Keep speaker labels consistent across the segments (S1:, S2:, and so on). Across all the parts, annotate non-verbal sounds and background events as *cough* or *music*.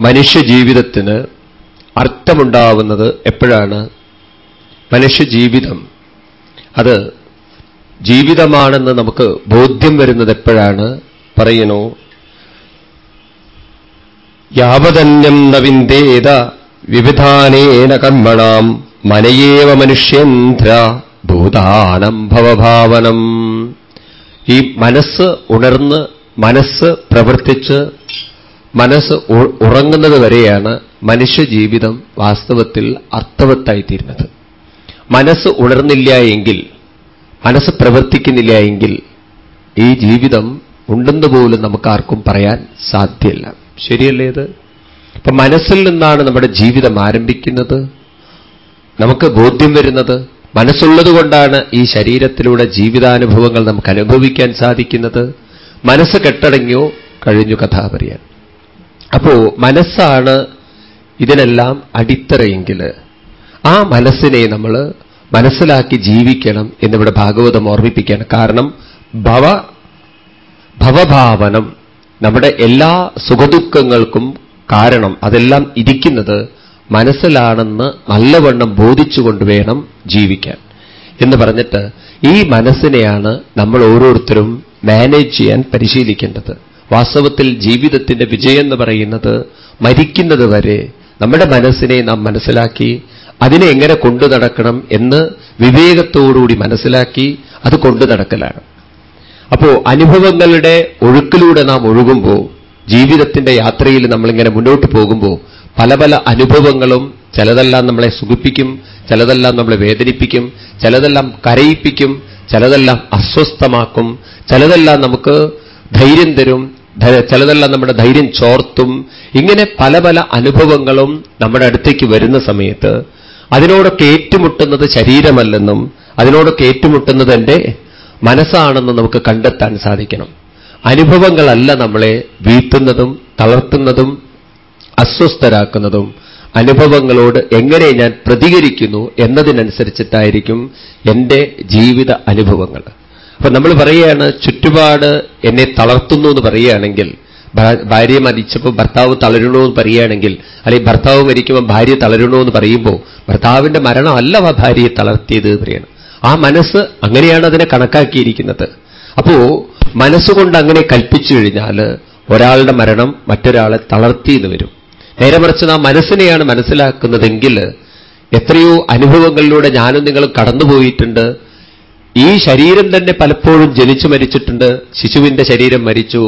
S1: മനുഷ്യജീവിതത്തിന് അർത്ഥമുണ്ടാവുന്നത് എപ്പോഴാണ്? മനുഷ്യജീവിതം. അത് ജീവിതമാണെന്ന് നമുക്ക് ബോധ്യം വരുന്നത് എപ്പോഴാണ്? പറയണു? യാവതന്യം നവിന്ദേത വിവിധാനേന കർമ്മണാം മനയേവ മനുഷ്യേന്ദ്ര ഭൂതാനം ഭവഭാവനം. ഈ മനസ്സ് ഉണർന്ന് മനസ്സ് പ്രവർത്തിച്ച് മനസ്സ് ഉറങ്ങുന്നത് വരെയാണ് മനുഷ്യജീവിതം വാസ്തവത്തിൽ അർത്ഥവത്തായിത്തീരുന്നത്. മനസ്സ് ഉണർന്നില്ല എങ്കിൽ മനസ്സ് പ്രവർത്തിക്കുന്നില്ല എങ്കിൽ ഈ ജീവിതം ഉണ്ടെന്ന് പോലും നമുക്കാർക്കും പറയാൻ സാധ്യല്ല. ശരിയല്ലേ ഇത്? അപ്പൊ മനസ്സിൽ നിന്നാണ് നമ്മുടെ ജീവിതം ആരംഭിക്കുന്നത്. നമുക്ക് ബോധ്യം വരുന്നത്. മനസ്സുള്ളതുകൊണ്ടാണ് ഈ ശരീരത്തിലൂടെ ജീവിതാനുഭവങ്ങൾ നമുക്ക് അനുഭവിക്കാൻ സാധിക്കുന്നത്. മനസ്സ് കെട്ടടങ്ങിയോ കഴിഞ്ഞു കഥ പറയാൻ അപ്പോ മനസ്സാണ് ഇതിനെല്ലാം അടിത്തറയെങ്കിൽ ആ മനസ്സിനെ നമ്മൾ മനസ്സിലാക്കി ജീവിക്കണം എന്നിവിടെ ഭാഗവതം ഓർമ്മിപ്പിക്കുകയാണ്. കാരണം ഭവ ഭവഭാവനം നമ്മുടെ എല്ലാ സുഖദുഃഖങ്ങൾക്കും കാരണം അതെല്ലാം ഇരിക്കുന്നത് മനസ്സിലാണെന്ന് നല്ലവണ്ണം ബോധിച്ചുകൊണ്ട് വേണം ജീവിക്കാൻ. എന്ന് പറഞ്ഞിട്ട് ഈ മനസ്സിനെയാണ് നമ്മൾ ഓരോരുത്തരും മാനേജ് ചെയ്യാൻ പരിശീലിക്കേണ്ടത്. വാസ്തവത്തിൽ ജീവിതത്തിന്റെ വിജയം എന്ന് പറയുന്നത് മരിക്കുന്നത് വരെ നമ്മുടെ മനസ്സിനെ നാം മനസ്സിലാക്കി അതിനെ എങ്ങനെ കൊണ്ടു നടക്കണം എന്ന് വിവേകത്തോടുകൂടി മനസ്സിലാക്കി അത് കൊണ്ടു നടക്കലാണ്. അപ്പോ അനുഭവങ്ങളുടെ ഒഴുക്കിലൂടെ നാം ഒഴുകുമ്പോൾ ജീവിതത്തിന്റെ യാത്രയിൽ നമ്മളിങ്ങനെ മുന്നോട്ട് പോകുമ്പോൾ പല പല അനുഭവങ്ങളും ചിലതെല്ലാം നമ്മളെ സുഖിപ്പിക്കും ചിലതെല്ലാം നമ്മളെ വേദനിപ്പിക്കും ചിലതെല്ലാം കരയിപ്പിക്കും ചിലതെല്ലാം അസ്വസ്ഥമാക്കും ചിലതെല്ലാം നമുക്ക് ധൈര്യം തരും ചിലതെല്ലാം നമ്മുടെ ധൈര്യം ചോർത്തും. ഇങ്ങനെ പല പല അനുഭവങ്ങളും നമ്മുടെ അടുത്തേക്ക് വരുന്ന സമയത്ത് അതിനോടൊക്കെ ഏറ്റുമുട്ടുന്നത് ശരീരമല്ലെന്നും അതിനോടൊക്കെ ഏറ്റുമുട്ടുന്നത് എന്റെ മനസ്സാണെന്നും നമുക്ക് കണ്ടെത്താൻ സാധിക്കണം. അനുഭവങ്ങളല്ല നമ്മളെ വീഴ്ത്തുന്നതും തളർത്തുന്നതും അസ്വസ്ഥരാക്കുന്നതും. അനുഭവങ്ങളോട് എങ്ങനെ ഞാൻ പ്രതികരിക്കുന്നു എന്നതിനനുസരിച്ചിട്ടായിരിക്കും എന്റെ ജീവിത അനുഭവങ്ങൾ. അപ്പൊ നമ്മൾ പറയുകയാണ് ചുറ്റുപാട് എന്നെ തളർത്തുന്നു എന്ന് പറയുകയാണെങ്കിൽ ഭാര്യ മരിച്ചപ്പോൾ ഭർത്താവ് തളരണോ എന്ന് പറയുകയാണെങ്കിൽ അല്ലെങ്കിൽ ഭർത്താവ് മരിക്കുമ്പോൾ ഭാര്യ തളരണോ എന്ന് പറയുമ്പോൾ ഭർത്താവിന്റെ മരണമല്ല ആ ഭാര്യയെ തളർത്തിയത് പറയണം. ആ മനസ്സ് അങ്ങനെയാണ് അതിനെ കണക്കാക്കിയിരിക്കുന്നത്. അപ്പോ മനസ്സുകൊണ്ട് അങ്ങനെ കൽപ്പിച്ചു കഴിഞ്ഞാൽ ഒരാളുടെ മരണം മറ്റൊരാളെ തളർത്തി എന്ന് വരും. നേരെ മറിച്ച് നാം മനസ്സിനെയാണ് മനസ്സിലാക്കുന്നതെങ്കിൽ എത്രയോ അനുഭവങ്ങളിലൂടെ ഞാനും നിങ്ങൾ കടന്നുപോയിട്ടുണ്ട്. ഈ ശരീരം തന്നെ പലപ്പോഴും ജനിച്ചു മരിച്ചിട്ടുണ്ട് ശിശുവിന്റെ ശരീരം മരിച്ചു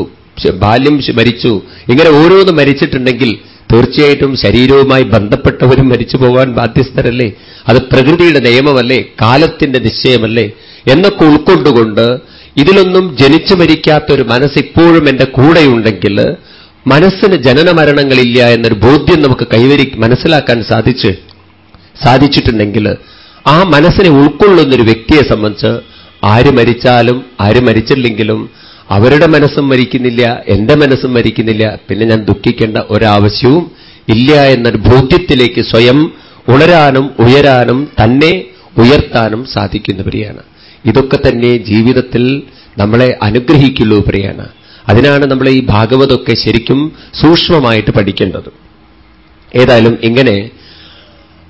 S1: ബാല്യം മരിച്ചു ഇങ്ങനെ ഓരോന്ന് മരിച്ചിട്ടുണ്ടെങ്കിൽ തീർച്ചയായിട്ടും ശരീരവുമായി ബന്ധപ്പെട്ടവരും മരിച്ചു പോകാൻ ബാധ്യസ്ഥരല്ലേ? അത് പ്രകൃതിയുടെ നിയമമല്ലേ? കാലത്തിന്റെ നിശ്ചയമല്ലേ? എന്നൊക്കെ ഉൾക്കൊണ്ടുകൊണ്ട് ഇതിലൊന്നും ജനിച്ചു മരിക്കാത്തൊരു മനസ്സ് ഇപ്പോഴും എന്റെ കൂടെയുണ്ടെങ്കിൽ മനസ്സിന് ജനന മരണങ്ങളില്ല എന്നൊരു ബോധ്യം നമുക്ക് കൈവരി മനസ്സിലാക്കാൻ സാധിച്ച് സാധിച്ചിട്ടുണ്ടെങ്കിൽ ആ മനസ്സിനെ ഉൾക്കൊള്ളുന്നൊരു വ്യക്തിയെ സംബന്ധിച്ച് ആര് മരിച്ചാലും ആര് മരിച്ചില്ലെങ്കിലും അവരുടെ മനസ്സും മരിക്കുന്നില്ല എന്റെ മനസ്സും മരിക്കുന്നില്ല. പിന്നെ ഞാൻ ദുഃഖിക്കേണ്ട ഒരാവശ്യവും ഇല്ല എന്നൊരു ബോധ്യത്തിലേക്ക് സ്വയം ഉണരാനും ഉയരാനും തന്നെ ഉയർത്താനും സാധിക്കുന്നവരെയാണ്. ഇതൊക്കെ തന്നെ ജീവിതത്തിൽ നമ്മളെ അനുഗ്രഹിക്കുള്ളൂ പ്രിയാണ് അതിനാണ് നമ്മൾ ഈ ഭാഗവതൊക്കെ ശരിക്കും സൂക്ഷ്മമായിട്ട് പഠിക്കേണ്ടത്. ഏതായാലും ഇങ്ങനെ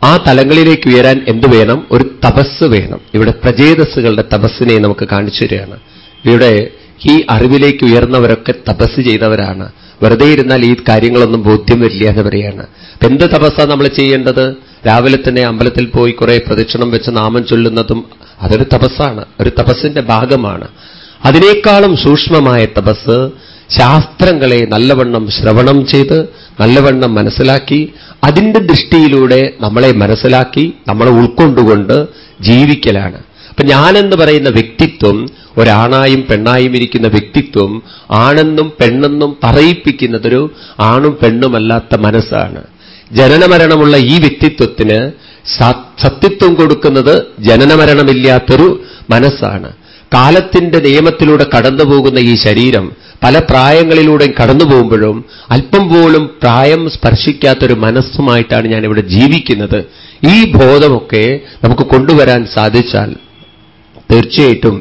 S1: ആ തലങ്ങളിലേക്ക് ഉയരാൻ എന്തു വേണം? ഒരു തപസ് വേണം. ഇവിടെ പ്രചേതസ്സുകളുടെ തപസ്സിനെ നമുക്ക് കാണിച്ചു തരികയാണ്. ഇവിടെ ഈ അറിവിലേക്ക് ഉയർന്നവരൊക്കെ തപസ് ചെയ്തവരാണ്. വെറുതെ ഇരുന്നാൽ ഈ കാര്യങ്ങളൊന്നും ബോധ്യം വരില്ല എന്ന് പറയാണ് എന്ത് തപസ്സാണ് നമ്മൾ ചെയ്യേണ്ടത്? രാവിലെ തന്നെ അമ്പലത്തിൽ പോയി കുറെ പ്രദക്ഷിണം വെച്ച് നാമം ചൊല്ലുന്നതും അതൊരു തപസ്സാണ്. ഒരു തപസ്സിന്റെ ഭാഗമാണ്. അതിനേക്കാളും സൂക്ഷ്മമായ തപസ് ശാസ്ത്രങ്ങളെ നല്ലവണ്ണം ശ്രവണം ചെയ്ത് നല്ലവണ്ണം മനസ്സിലാക്കി അതിന്റെ ദൃഷ്ടിയിലൂടെ നമ്മളെ മനസ്സിലാക്കി നമ്മളെ ഉൾക്കൊണ്ടുകൊണ്ട് ജീവിക്കലാണ്. അപ്പൊ ഞാനെന്ന് പറയുന്ന വ്യക്തിത്വം ഒരാണായും പെണ്ണായും ഇരിക്കുന്ന വ്യക്തിത്വം ആണെന്നും പെണ്ണെന്നും പറയിപ്പിക്കുന്നതൊരു ആണും പെണ്ണുമല്ലാത്ത മനസ്സാണ്. ജനനമരണമുള്ള ഈ വ്യക്തിത്വത്തിന് സത്യത്വം കൊടുക്കുന്നത് ജനനമരണമില്ലാത്തൊരു മനസ്സാണ്. കാലത്തിന്റെ നിയമത്തിലൂടെ കടന്നുപോകുന്ന ഈ ശരീരം പല പ്രായങ്ങളിലൂടെയും കടന്നു പോകുമ്പോഴും അല്പം പോലും പ്രായം സ്പർശിക്കാത്തൊരു മനസ്സുമായിട്ടാണ് ഞാൻ ഇവിടെ ജീവിക്കുന്നത്. ഈ ബോധമൊക്കെ നമുക്ക് കൊണ്ടുവരാൻ സാധിച്ചാൽ തീർച്ചയായിട്ടും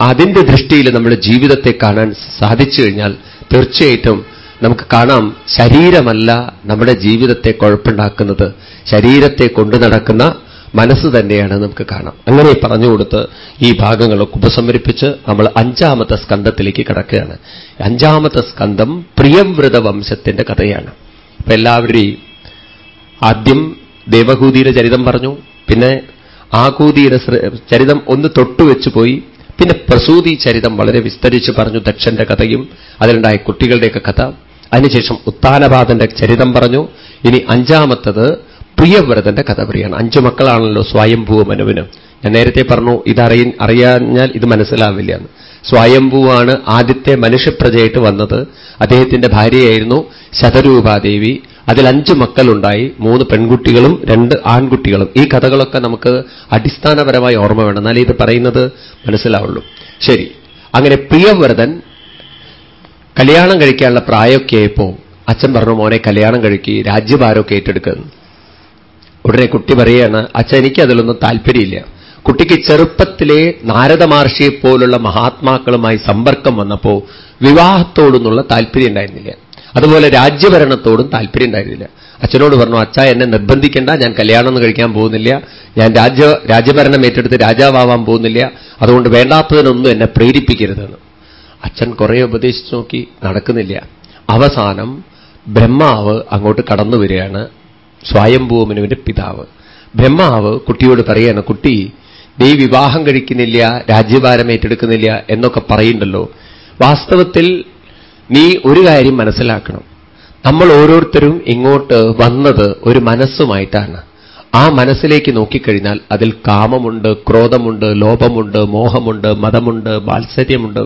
S1: അതിന്റെ ദൃഷ്ടിയിൽ നമ്മുടെ ജീവിതത്തെ കാണാൻ സാധിച്ചു കഴിഞ്ഞാൽ തീർച്ചയായിട്ടും നമുക്ക് കാണാം ശരീരമല്ല നമ്മുടെ ജീവിതത്തെ കുഴപ്പമുണ്ടാക്കുന്നത് ശരീരത്തെ കൊണ്ടു നടക്കുന്ന മനസ്സ് തന്നെയാണ് നമുക്ക് കാണാം. അങ്ങനെ പറഞ്ഞു കൊടുത്ത് ഈ ഭാഗങ്ങളൊക്കെ ഉപസമരിപ്പിച്ച് നമ്മൾ അഞ്ചാമത്തെ സ്കന്ധത്തിലേക്ക് കിടക്കുകയാണ്. അഞ്ചാമത്തെ സ്കന്ധം പ്രിയംവ്രത വംശത്തിന്റെ കഥയാണ്. അപ്പൊ എല്ലാവരുടെയും ആദ്യം ദേവഹൂതിയുടെ ചരിതം പറഞ്ഞു പിന്നെ ആകൂതിയുടെ ചരിതം ഒന്ന് തൊട്ടുവെച്ചു പോയി പിന്നെ പ്രസൂതി ചരിതം വളരെ വിസ്തരിച്ച് പറഞ്ഞു ദക്ഷന്റെ കഥയും അതിലുണ്ടായ കുട്ടികളുടെയൊക്കെ കഥ. അതിനുശേഷം ഉത്താനപാതന്റെ ചരിതം പറഞ്ഞു. ഇനി അഞ്ചാമത്തത് പ്രിയവ്രതന്റെ കഥ പറയാണ്. അഞ്ചു മക്കളാണല്ലോ സ്വയംഭൂ മനുവിന്. ഞാൻ നേരത്തെ പറഞ്ഞു ഇതറിയ അറിയാഞ്ഞാൽ ഇത് മനസ്സിലാവില്ല എന്ന്. സ്വയംഭൂവാണ് ആദ്യത്തെ മനുഷ്യപ്രജയായിട്ട് വന്നത്. അദ്ദേഹത്തിന്റെ ഭാര്യയായിരുന്നു ശതരൂപാദേവി അതിൽ അഞ്ച് മക്കളുണ്ടായി. മൂന്ന് പെൺകുട്ടികളും രണ്ട് ആൺകുട്ടികളും. ഈ കഥകളൊക്കെ നമുക്ക് അടിസ്ഥാനപരമായി ഓർമ്മ വേണം. എന്നാലേ ഇത് പറയുന്നത് മനസ്സിലാവുള്ളൂ. ശരി. അങ്ങനെ പ്രിയവ്രതൻ കല്യാണം കഴിക്കാനുള്ള പ്രായമൊക്കെ ആയപ്പോ അച്ഛൻ പറഞ്ഞു മോനെ കല്യാണം കഴിക്കി. രാജ്യഭാരമൊക്കെ ഏറ്റെടുക്കുന്നു ഉടനെ കുട്ടി പറയുകയാണ് അച്ഛൻ എനിക്ക് അതിലൊന്നും താല്പര്യമില്ല. കുട്ടിക്ക് ചെറുപ്പത്തിലെ നാരദ മഹർഷിയെ പോലുള്ള മഹാത്മാക്കളുമായി സമ്പർക്കം വന്നപ്പോ വിവാഹത്തോടൊന്നുള്ള താല്പര്യം ഉണ്ടായിരുന്നില്ല. അതുപോലെ രാജ്യഭരണത്തോടും താല്പര്യം ഉണ്ടായിരുന്നില്ല. അച്ഛനോട് പറഞ്ഞു അച്ഛ എന്നെ നിർബന്ധിക്കേണ്ട ഞാൻ കല്യാണം കഴിക്കാൻ പോകുന്നില്ല. ഞാൻ രാജ്യ രാജ്യഭരണം ഏറ്റെടുത്ത് രാജാവാൻ പോകുന്നില്ല. അതുകൊണ്ട് വേണ്ടാത്തതിനൊന്നും എന്നെ പ്രേരിപ്പിക്കരുതെന്ന്. അച്ഛൻ കുറെ ഉപദേശിച്ചു നോക്കി നടക്കുന്നില്ല. അവസാനം ബ്രഹ്മാവ് അങ്ങോട്ട് കടന്നു വരികയാണ്. സ്വയംഭൂമനുവിന്റെ പിതാവ്. ബ്രഹ്മാവ് കുട്ടിയോട് പറയാണ് കുട്ടി നീ വിവാഹം കഴിക്കുന്നില്ല രാജ്യഭാരം ഏറ്റെടുക്കുന്നില്ല എന്നൊക്കെ പറയുന്നുണ്ടല്ലോ. വാസ്തവത്തിൽ നീ ഒരു കാര്യം മനസ്സിലാക്കണം. നമ്മൾ ഓരോരുത്തരും ഇങ്ങോട്ട് വന്നത് ഒരു മനസ്സുമായിട്ടാണ്. ആ മനസ്സിലേക്ക് നോക്കിക്കഴിഞ്ഞാൽ അതിൽ കാമമുണ്ട് ക്രോധമുണ്ട് ലോപമുണ്ട് മോഹമുണ്ട് മതമുണ്ട് മാത്സര്യമുണ്ട്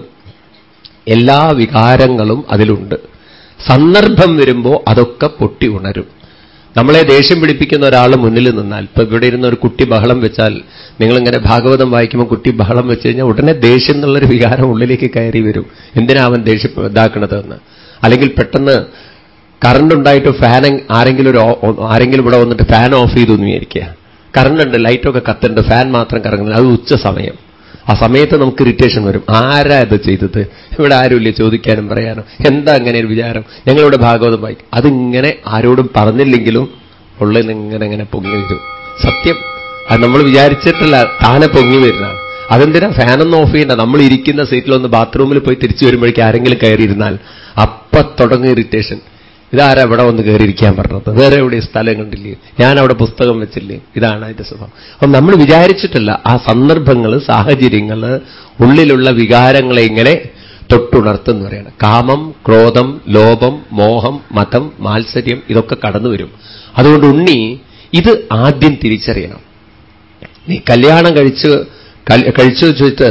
S1: എല്ലാ വികാരങ്ങളും അതിലുണ്ട്. സന്ദർഭം വരുമ്പോൾ അതൊക്കെ പൊട്ടി ഉണരും. നമ്മളെ ദേഷ്യം പിടിപ്പിക്കുന്ന ഒരാൾ മുന്നിൽ നിന്നാൽ ഇപ്പൊ ഇവിടെ ഇരുന്ന ഒരു കുട്ടി ബഹളം വെച്ചാൽ നിങ്ങളിങ്ങനെ ഭാഗവതം വായിക്കുമ്പോൾ കുട്ടി ബഹളം വെച്ച് കഴിഞ്ഞാൽ ഉടനെ ദേഷ്യം എന്നുള്ളൊരു വികാരം ഉള്ളിലേക്ക് കയറി വരും. എന്തിനാ അവൻ ദേഷ്യം ഇതാക്കണതെന്ന്? അല്ലെങ്കിൽ പെട്ടെന്ന് കറണ്ട് ഉണ്ടായിട്ട് ഫാൻ ആരെങ്കിലും ഒരു ആരെങ്കിലും ഇവിടെ വന്നിട്ട് ഫാൻ ഓഫ് ചെയ്തു എന്ന് വിചാരിക്കുക. കറണ്ട് ഉണ്ട് ലൈറ്റൊക്കെ കത്തുണ്ട് ഫാൻ മാത്രം കറങ്ങുന്നത് അത് ഉച്ച സമയം. ആ സമയത്ത് നമുക്ക് ഇറിറ്റേഷൻ വരും. ആരാ ഇത് ചെയ്തത്? ഇവിടെ ആരുമില്ല ചോദിക്കാനും പറയാനും? എന്താ അങ്ങനെ ഒരു വിചാരം? ഞങ്ങളിവിടെ ഭാഗവതം വായിക്കും അതിങ്ങനെ ആരോടും പറഞ്ഞില്ലെങ്കിലും ഉള്ളിൽ ഇങ്ങനെ ഇങ്ങനെ പൊങ്ങി വരും. സത്യം. അത് നമ്മൾ വിചാരിച്ചിട്ടല്ല താനെ പൊങ്ങി വരുന്നതാണ് അതെന്തിനാ? ഫാനൊന്നും ഓഫ് ചെയ്യണ്ട. നമ്മൾ ഇരിക്കുന്ന സീറ്റിലൊന്ന് ബാത്റൂമിൽ പോയി തിരിച്ചു വരുമ്പോഴേക്കും ആരെങ്കിലും കയറിയിരുന്നാൽ അപ്പൊ തുടങ്ങും ഇറിറ്റേഷൻ ഇതാരാ ഇവിടെ വന്ന് കയറിയിരിക്കാൻ പറഞ്ഞത്? വേറെ എവിടെ സ്ഥലം കണ്ടില്ലേ? ഞാൻ അവിടെ പുസ്തകം വെച്ചില്ലേ? ഇതാണ് അതിന്റെ സ്വഭാവം. അപ്പം നമ്മൾ വിചാരിച്ചിട്ടില്ല ആ സന്ദർഭങ്ങൾ സാഹചര്യങ്ങൾ ഉള്ളിലുള്ള വികാരങ്ങളെ ഇങ്ങനെ തൊട്ടുണർത്തുന്നു പറയണം. കാമം ക്രോധം ലോപം മോഹം മതം മാത്സര്യം ഇതൊക്കെ കടന്നു വരും അതുകൊണ്ട് ഉണ്ണി ഇത് ആദ്യം തിരിച്ചറിയണം. നീ കല്യാണം കഴിച്ച് കഴിച്ചു വെച്ചിട്ട്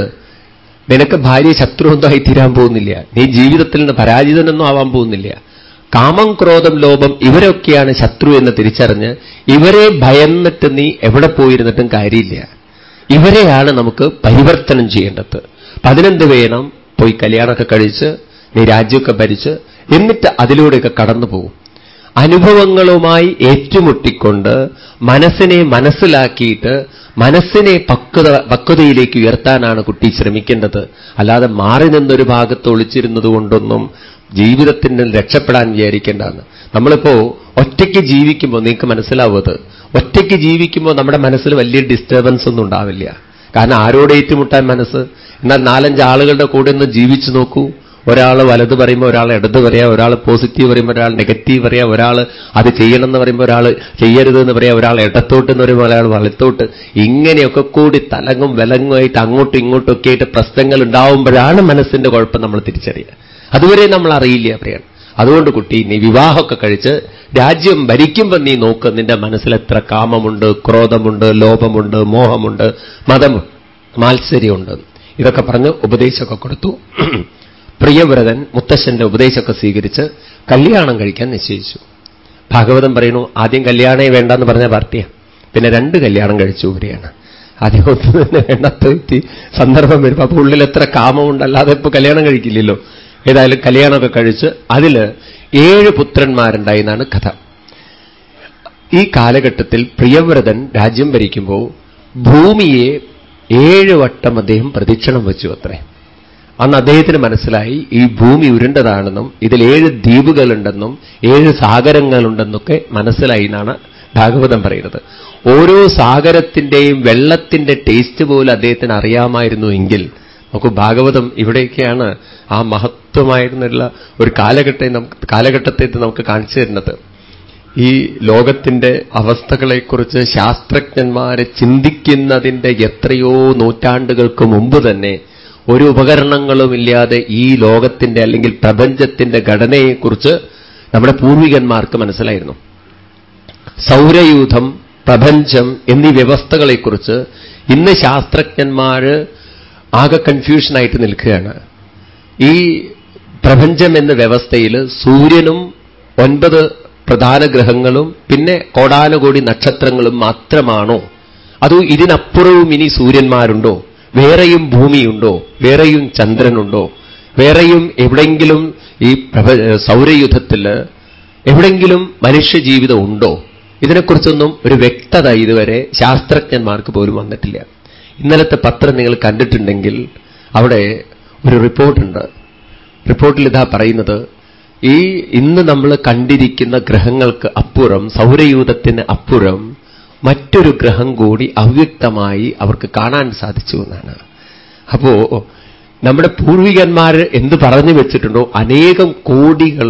S1: നിനക്ക് ഭാര്യ ശത്രുവന്തമായി തീരാൻ പോകുന്നില്ല. നീ ജീവിതത്തിൽ നിന്ന് പരാജിതനൊന്നും ആവാൻ പോകുന്നില്ല. കാമം ക്രോധം ലോപം ഇവരൊക്കെയാണ് ശത്രു എന്ന് തിരിച്ചറിഞ്ഞ് ഇവരെ ഭയന്നിട്ട് നീ എവിടെ പോയിരുന്നിട്ടും കാര്യമില്ല. ഇവരെയാണ് നമുക്ക് പരിവർത്തനം ചെയ്യേണ്ടത്. പതിനെന്ത് വേണം പോയി കല്യാണമൊക്കെ കഴിച്ച് നീ രാജ്യമൊക്കെ ഭരിച്ച് എന്നിട്ട് അതിലൂടെയൊക്കെ കടന്നു പോകും അനുഭവങ്ങളുമായി ഏറ്റുമുട്ടിക്കൊണ്ട് മനസ്സിനെ മനസ്സിലാക്കിയിട്ട് മനസ്സിനെ പക്വത പക്വതയിലേക്ക് ഉയർത്താനാണ് കുട്ടി ശ്രമിക്കേണ്ടത്. അല്ലാതെ മാറി നിന്നൊരു ഭാഗത്ത് ഒളിച്ചിരുന്നത് കൊണ്ടൊന്നും ജീവിതത്തിന് രക്ഷപ്പെടാൻ വിചാരിക്കേണ്ടതാണ്. നമ്മളിപ്പോ ഒറ്റയ്ക്ക് ജീവിക്കുമ്പോൾ നിങ്ങൾക്ക് മനസ്സിലാവുന്നത് ഒറ്റയ്ക്ക് ജീവിക്കുമ്പോൾ നമ്മുടെ മനസ്സിൽ വലിയ ഡിസ്റ്റർബൻസ് ഒന്നും ഉണ്ടാവില്ല. കാരണം ആരോട് ഏറ്റുമുട്ടാൻ മനസ്സ്? എന്നാൽ നാലഞ്ച് ആളുകളുടെ കൂടെ ഒന്ന് ജീവിച്ചു നോക്കൂ. ഒരാൾ വലത് പറയുമ്പോൾ ഒരാൾ ഇടത് പറയാം ഒരാൾ പോസിറ്റീവ് പറയുമ്പോൾ ഒരാൾ നെഗറ്റീവ് പറയാം ഒരാൾ അത് ചെയ്യണമെന്ന് പറയുമ്പോൾ ഒരാൾ ചെയ്യരുത് എന്ന് പറയാം ഒരാൾ ഇടത്തോട്ട് എന്ന് പറയുമ്പോൾ ഒരാൾ വലത്തോട്ട്. ഇങ്ങനെയൊക്കെ കൂടി തലങ്ങും വിലങ്ങുമായിട്ട് അങ്ങോട്ടും ഇങ്ങോട്ടും ഒക്കെ ആയിട്ട് പ്രശ്നങ്ങൾ ഉണ്ടാവുമ്പോഴാണ് മനസ്സിന്റെ കുഴപ്പം നമ്മൾ തിരിച്ചറിയുക. അതുവരെ നമ്മൾ അറിയില്ല പറയാണ് അതുകൊണ്ട് കുട്ടി നീ വിവാഹമൊക്കെ കഴിച്ച് രാജ്യം ഭരിക്കുമ്പോൾ നീ നോക്ക് നിന്റെ മനസ്സിൽ എത്ര കാമമുണ്ട് ക്രോധമുണ്ട് ലോപമുണ്ട് മോഹമുണ്ട് മതം മാത്സര്യമുണ്ട്. ഇതൊക്കെ പറഞ്ഞ് ഉപദേശമൊക്കെ കൊടുത്തു. *clears throat* പ്രിയവ്രതൻ മുത്തശ്ശന്റെ ഉപദേശമൊക്കെ സ്വീകരിച്ച് കല്യാണം കഴിക്കാൻ നിശ്ചയിച്ചു. ഭാഗവതം പറയുന്നു ആദ്യം കല്യാണേ വേണ്ടെന്ന് പറഞ്ഞ പാർട്ടിയാണ് പിന്നെ രണ്ട് കല്യാണം കഴിച്ചു ഇവരെയാണ് ആദ്യം ഒന്നും തന്നെ വേണ്ടാത്ത സന്ദർഭം വരുമ്പോൾ അപ്പൊ ഉള്ളിൽ എത്ര കാമമുണ്ട് അല്ലാതെ ഇപ്പൊ കല്യാണം കഴിക്കില്ലല്ലോ. ഏതായാലും കല്യാണമൊക്കെ കഴിച്ച് അതിൽ ഏഴ് പുത്രന്മാരുണ്ടായി എന്നാണ് കഥ. ഈ കാലഘട്ടത്തിൽ പ്രിയവ്രതൻ രാജ്യം ഭരിക്കുമ്പോൾ ഭൂമിയെ ഏഴ് വട്ടം അദ്ദേഹം പ്രദക്ഷിണം വെച്ചു അത്രേ അന്ന് അദ്ദേഹത്തിന് മനസ്സിലായി ഈ ഭൂമി ഉരുണ്ടതാണെന്നും ഇതിൽ ഏഴ് ദ്വീപുകളുണ്ടെന്നും ഏഴ് സാഗരങ്ങളുണ്ടെന്നൊക്കെ മനസ്സിലായി എന്നാണ് ഭാഗവതം പറയുന്നത്. ഓരോ സാഗരത്തിന്റെയും വെള്ളത്തിന്റെ ടേസ്റ്റ് പോലും അദ്ദേഹത്തിന് അറിയാമായിരുന്നു എങ്കിൽ നമുക്ക് ഭാഗവതം ഇവിടെയൊക്കെയാണ് ആ മഹത്വമായിരുന്നുള്ള ഒരു കാലഘട്ടം കാലഘട്ടത്തെ നമുക്ക് കാണിച്ചു തരുന്നത്. ഈ ലോകത്തിന്റെ അവസ്ഥകളെക്കുറിച്ച് ശാസ്ത്രജ്ഞന്മാരെ ചിന്തിക്കുന്നതിന്റെ എത്രയോ നൂറ്റാണ്ടുകൾക്ക് മുമ്പ് തന്നെ ഒരു ഉപകരണങ്ങളും ഇല്ലാതെ ഈ ലോകത്തിന്റെ അല്ലെങ്കിൽ പ്രപഞ്ചത്തിന്റെ ഘടനയെക്കുറിച്ച് നമ്മുടെ പൂർവികന്മാർക്ക് മനസ്സിലായിരുന്നു. സൗരയൂഥം പ്രപഞ്ചം എന്നീ വ്യവസ്ഥകളെക്കുറിച്ച് ഇന്ന് ശാസ്ത്രജ്ഞന്മാർ ആകെ കൺഫ്യൂഷനായിട്ട് നിൽക്കുകയാണ്. ഈ പ്രപഞ്ചം എന്ന വ്യവസ്ഥയിൽ സൂര്യനും ഒൻപത് പ്രധാന ഗ്രഹങ്ങളും പിന്നെ കോടാനുകോടി നക്ഷത്രങ്ങളും മാത്രമാണോ? അതോ ഇതിനപ്പുറവും ഇനി സൂര്യന്മാരുണ്ടോ? വേറെയും ഭൂമിയുണ്ടോ? വേറെയും ചന്ദ്രനുണ്ടോ? വേറെയും എവിടെങ്കിലും ഈ സൗരയുധത്തിൽ എവിടെയെങ്കിലും മനുഷ്യജീവിതം ഉണ്ടോ? ഇതിനെക്കുറിച്ചൊന്നും ഒരു വ്യക്തത ഇതുവരെ ശാസ്ത്രജ്ഞന്മാർക്ക് പോലും വന്നിട്ടില്ല. ഇന്നലത്തെ പത്രം നിങ്ങൾ കണ്ടിട്ടുണ്ടെങ്കിൽ അവിടെ ഒരു റിപ്പോർട്ടുണ്ട്. റിപ്പോർട്ടിൽ ഇതാ പറയുന്നത് ഈ ഇന്ന് നമ്മൾ കണ്ടിരിക്കുന്ന ഗ്രഹങ്ങൾക്ക് അപ്പുറം സൗരയൂഥത്തിന് അപ്പുറം മറ്റൊരു ഗ്രഹം കൂടി അവ്യക്തമായി അവർക്ക് കാണാൻ സാധിച്ചു എന്നാണ്. അപ്പോ നമ്മുടെ പൂർവികന്മാർ എന്ത് പറഞ്ഞു വെച്ചിട്ടുണ്ടോ അനേകം കോടികൾ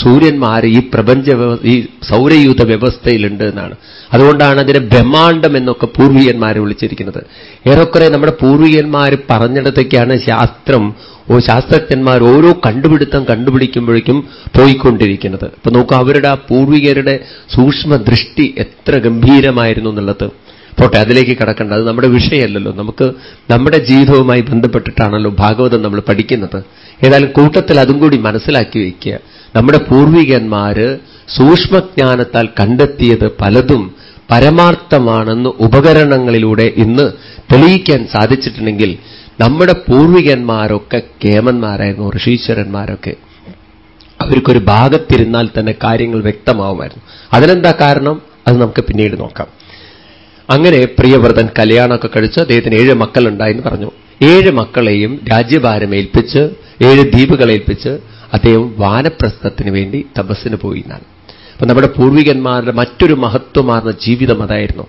S1: സൂര്യന്മാർ ഈ പ്രപഞ്ച ഈ സൗരയൂഥ വ്യവസ്ഥയിലുണ്ട് എന്നാണ്. അതുകൊണ്ടാണ് അതിനെ ബ്രഹ്മാണ്ടം എന്നൊക്കെ പൂർവികന്മാർ വിളിച്ചിരിക്കുന്നത്. ഏറെക്കുറെ നമ്മുടെ പൂർവികന്മാർ പറഞ്ഞിടത്തേക്കാണ് ശാസ്ത്രം ഓ ശാസ്ത്രജ്ഞന്മാർ ഓരോ കണ്ടുപിടുത്തം കണ്ടുപിടിക്കുമ്പോഴേക്കും പോയിക്കൊണ്ടിരിക്കുന്നത്. അപ്പൊ നോക്കൂ അവരുടെ ആ പൂർവികരുടെ സൂക്ഷ്മ ദൃഷ്ടി എത്ര ഗംഭീരമായിരുന്നു എന്നുള്ളത്. പോട്ടെ അതിലേക്ക് കടക്കേണ്ട. അത് നമ്മുടെ വിഷയമല്ലല്ലോ. നമുക്ക് നമ്മുടെ ജീവിതവുമായി ബന്ധപ്പെട്ടിട്ടാണല്ലോ ഭാഗവതം നമ്മൾ പഠിക്കുന്നത്. ഏതായാലും കൂട്ടത്തിൽ അതും കൂടി മനസ്സിലാക്കി വയ്ക്കുക. നമ്മുടെ പൂർവികന്മാര് സൂക്ഷ്മജ്ഞാനത്താൽ കണ്ടെത്തിയത് പലതും പരമാർത്ഥമാണെന്ന് ഉപകരണങ്ങളിലൂടെ ഇന്ന് തെളിയിക്കാൻ സാധിച്ചിട്ടുണ്ടെങ്കിൽ നമ്മുടെ പൂർവികന്മാരൊക്കെ കേമന്മാരായിരുന്നു ഋഷീശ്വരന്മാരൊക്കെ. അവർക്കൊരു ഭാഗത്തിരുന്നാൽ തന്നെ കാര്യങ്ങൾ വ്യക്തമാവുമായിരുന്നു. അതിനെന്താ കാരണം? അത് നമുക്ക് പിന്നീട് നോക്കാം. അങ്ങനെ പ്രിയവ്രതൻ കല്യാണമൊക്കെ കഴിച്ച് അദ്ദേഹത്തിന് ഏഴ് മക്കളുണ്ടായെന്ന് പറഞ്ഞു. ഏഴ് മക്കളെയും രാജ്യഭാരം ഏൽപ്പിച്ച് ഏഴ് ദ്വീപുകളേൽപ്പിച്ച് അദ്ദേഹം വാനപ്രസ്ഥത്തിന് വേണ്ടി തപസ്സിന് പോയി എന്നാണ്. അപ്പൊ നമ്മുടെ പൂർവികന്മാരുടെ മറ്റൊരു മഹത്വമാർന്ന ജീവിതം അതായിരുന്നു.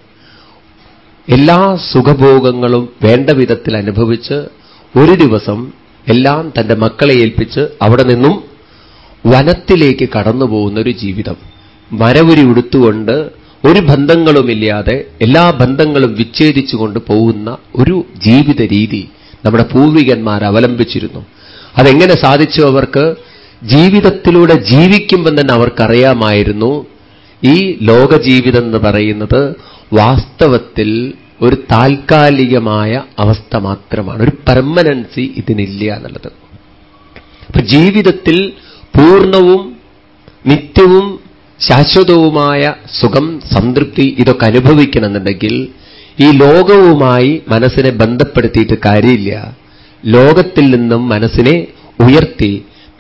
S1: എല്ലാ സുഖഭോഗങ്ങളും വേണ്ട വിധത്തിൽ അനുഭവിച്ച് ഒരു ദിവസം എല്ലാം തന്റെ മക്കളെ ഏൽപ്പിച്ച് അവിടെ നിന്നും വനത്തിലേക്ക് കടന്നു പോകുന്ന ഒരു ജീവിതം. മരവുരി ഉടുത്തുകൊണ്ട് ഒരു ബന്ധങ്ങളുമില്ലാതെ എല്ലാ ബന്ധങ്ങളും വിച്ഛേദിച്ചുകൊണ്ട് പോകുന്ന ഒരു ജീവിത രീതി നമ്മുടെ പൂർവികന്മാർ അവലംബിച്ചിരുന്നു. അതെങ്ങനെ സാധിച്ചു അവർക്ക്? ജീവിതത്തിലൂടെ ജീവിക്കുമ്പോൾ തന്നെ അവർക്കറിയാമായിരുന്നു. ഈ ലോകജീവിതം എന്ന് പറയുന്നത് വാസ്തവത്തിൽ ഒരു താൽക്കാലികമായ അവസ്ഥ മാത്രമാണ്. ഒരു പെർമനൻസി ഇതിനില്ല എന്നുള്ളത്. അപ്പൊ ജീവിതത്തിൽ പൂർണവും നിത്യവും ശാശ്വതവുമായ സുഖം സംതൃപ്തി ഇതൊക്കെ അനുഭവിക്കണമെന്നുണ്ടെങ്കിൽ ഈ ലോകവുമായി മനസ്സിനെ ബന്ധപ്പെടുത്തിയിട്ട് കാര്യമില്ല. ലോകത്തിൽ നിന്നും മനസ്സിനെ ഉയർത്തി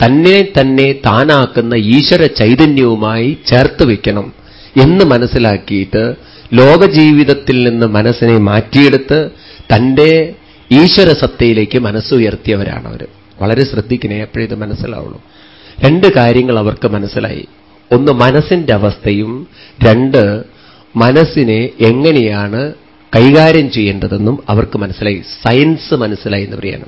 S1: തന്നെ തന്നെ താനാക്കുന്ന ഈശ്വര ചൈതന്യവുമായി ചേർത്ത് വയ്ക്കണം എന്ന് മനസ്സിലാക്കിയിട്ട് ലോകജീവിതത്തിൽ നിന്ന് മനസ്സിനെ മാറ്റിയെടുത്ത് തന്റെ ഈശ്വര സത്തയിലേക്ക് മനസ്സുയർത്തിയവരാണ് അവർ വളരെ ശ്രദ്ധിക്കണേ എപ്പോഴും ഇത് മനസ്സിലാവുള്ളൂ. രണ്ട് കാര്യങ്ങൾ അവർക്ക് മനസ്സിലായി. ഒന്ന് മനസ്സിന്റെ അവസ്ഥയും രണ്ട് മനസ്സിനെ എങ്ങനെയാണ് കൈകാര്യം ചെയ്യേണ്ടതെന്നും അവർക്ക് മനസ്സിലായി. സയൻസ് മനസ്സിലായി എന്ന് പറയാണ്.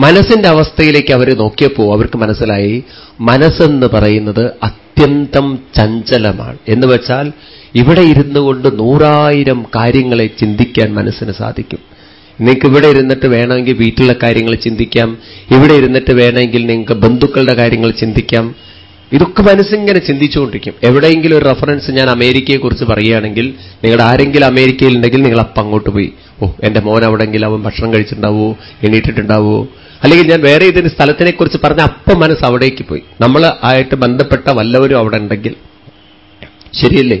S1: മനസ്സിന്റെ അവസ്ഥയിലേക്ക് അവർ നോക്കിയപ്പോൾ അവർക്ക് മനസ്സിലായി മനസ്സെന്ന് പറയുന്നത് അത്യന്തം ചഞ്ചലമാണ്. എന്ന് വെച്ചാൽ ഇവിടെ ഇരുന്നു കൊണ്ട് നൂറായിരം കാര്യങ്ങളെ ചിന്തിക്കാൻ മനസ്സിന് സാധിക്കും. നിങ്ങൾക്ക് ഇവിടെ ഇരുന്നിട്ട് വേണമെങ്കിൽ വീട്ടിലെ കാര്യങ്ങൾ ചിന്തിക്കാം. ഇവിടെ ഇരുന്നിട്ട് വേണമെങ്കിൽ നിങ്ങൾക്ക് ബന്ധുക്കളുടെ കാര്യങ്ങൾ ചിന്തിക്കാം. ഇതൊക്കെ മനസ്സിങ്ങനെ ചിന്തിച്ചുകൊണ്ടിരിക്കും. എവിടെയെങ്കിലും ഒരു റെഫറൻസ് ഞാൻ അമേരിക്കയെക്കുറിച്ച് പറയുകയാണെങ്കിൽ നിങ്ങളുടെ ആരെങ്കിലും അമേരിക്കയിൽ ഉണ്ടെങ്കിൽ നിങ്ങൾ അപ്പം അങ്ങോട്ട് പോയി. ഓ എന്റെ മോൻ അവിടെയെങ്കിലും അവൻ ഭക്ഷണം കഴിച്ചിട്ടുണ്ടാവോ എണീറ്റിട്ടുണ്ടാവോ അല്ലെങ്കിൽ ഞാൻ വേറെ ഇതിന് സ്ഥലത്തിനെക്കുറിച്ച് പറഞ്ഞ അപ്പം മനസ്സ് അവിടേക്ക് പോയി. നമ്മൾ ആയിട്ട് ബന്ധപ്പെട്ട വല്ലവരും അവിടെ ഉണ്ടെങ്കിൽ. ശരിയല്ലേ?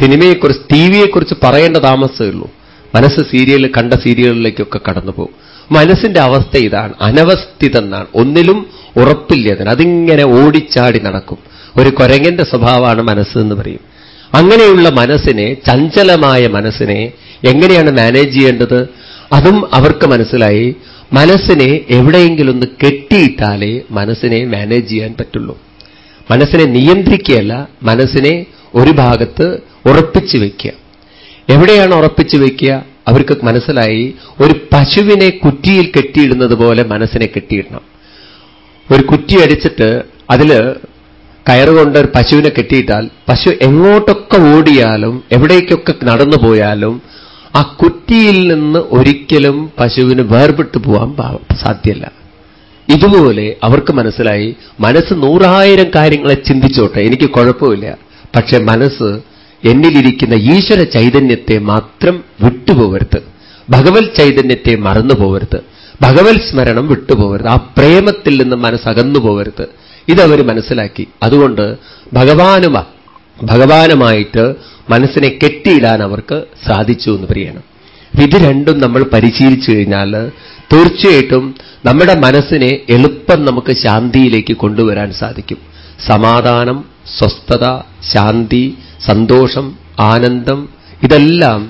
S1: സിനിമയെക്കുറിച്ച് ടി വിയെക്കുറിച്ച് പറയേണ്ട താമസമേ ഉള്ളൂ. മനസ്സ് സീരിയൽ കണ്ട സീരിയലിലേക്കൊക്കെ കടന്നു പോകും മനസ്സിന്റെ അവസ്ഥ ഇതാണ്. അനവസ്ഥിതെന്നാണ്. ഒന്നിലും ഉറപ്പില്ല അതിന് അതിങ്ങനെ ഓടിച്ചാടി നടക്കും. ഒരു കൊരങ്ങന്റെ സ്വഭാവമാണ് മനസ്സ് എന്ന് പറയും. അങ്ങനെയുള്ള മനസ്സിനെ ചഞ്ചലമായ മനസ്സിനെ എങ്ങനെയാണ് മാനേജ് ചെയ്യേണ്ടത്? അതും അവർക്ക് മനസ്സിലായി. മനസ്സിനെ എവിടെയെങ്കിലും ഒന്ന് കെട്ടിയിട്ടാലേ മനസ്സിനെ മാനേജ് ചെയ്യാൻ പറ്റുള്ളൂ. മനസ്സിനെ നിയന്ത്രിക്കുകയല്ല മനസ്സിനെ ഒരു ഭാഗത്ത് ഉറപ്പിച്ചു വയ്ക്കുക എവിടെയാണ് ഉറപ്പിച്ചു വയ്ക്കുക അവർക്ക് മനസ്സിലായി ഒരു പശുവിനെ കുറ്റിയിൽ കെട്ടിയിടുന്നത് പോലെ മനസ്സിനെ കെട്ടിയിടണം. ഒരു കുറ്റി അടിച്ചിട്ട് അതിൽ കയറുകൊണ്ട് ഒരു പശുവിനെ കെട്ടിയിട്ടാൽ പശു എങ്ങോട്ടൊക്കെ ഓടിയാലും എവിടേക്കൊക്കെ നടന്നു പോയാലും ആ കുറ്റിയിൽ നിന്ന് ഒരിക്കലും പശുവിന് വേർപെട്ടു പോകാൻ സാധ്യല്ല. ഇതുപോലെ അവർക്ക് മനസ്സിലായി മനസ്സ് നൂറായിരം കാര്യങ്ങളെ ചിന്തിച്ചോട്ടെ. എനിക്ക് കുഴപ്പമില്ല. പക്ഷേ മനസ്സ് എന്നിലിരിക്കുന്ന ഈശ്വര ചൈതന്യത്തെ മാത്രം വിട്ടുപോകരുത്. ഭഗവത് ചൈതന്യത്തെ മറന്നു പോകരുത് ഭഗവത് സ്മരണം വിട്ടുപോകരുത്. ആ പ്രേമത്തിൽ നിന്ന് മനസ്സകന്നു പോകരുത് ഇതവർ മനസ്സിലാക്കി. അതുകൊണ്ട് ഭഗവാനുമ ഭഗവാനുമായിട്ട് മനസ്സിനെ കെട്ടിയിടാൻ അവർക്ക് സാധിച്ചു എന്ന് പറയണം. ഇത് രണ്ടും നമ്മൾ പരിശീലിച്ചു കഴിഞ്ഞാൽ തീർച്ചയായിട്ടും നമ്മുടെ മനസ്സിനെ എളുപ്പം നമുക്ക് ശാന്തിയിലേക്ക് കൊണ്ടുവരാൻ സാധിക്കും. സമാധാനം സ്വസ്ഥത ശാന്തി സന്തോഷം ആനന്ദം ഇതെല്ലാം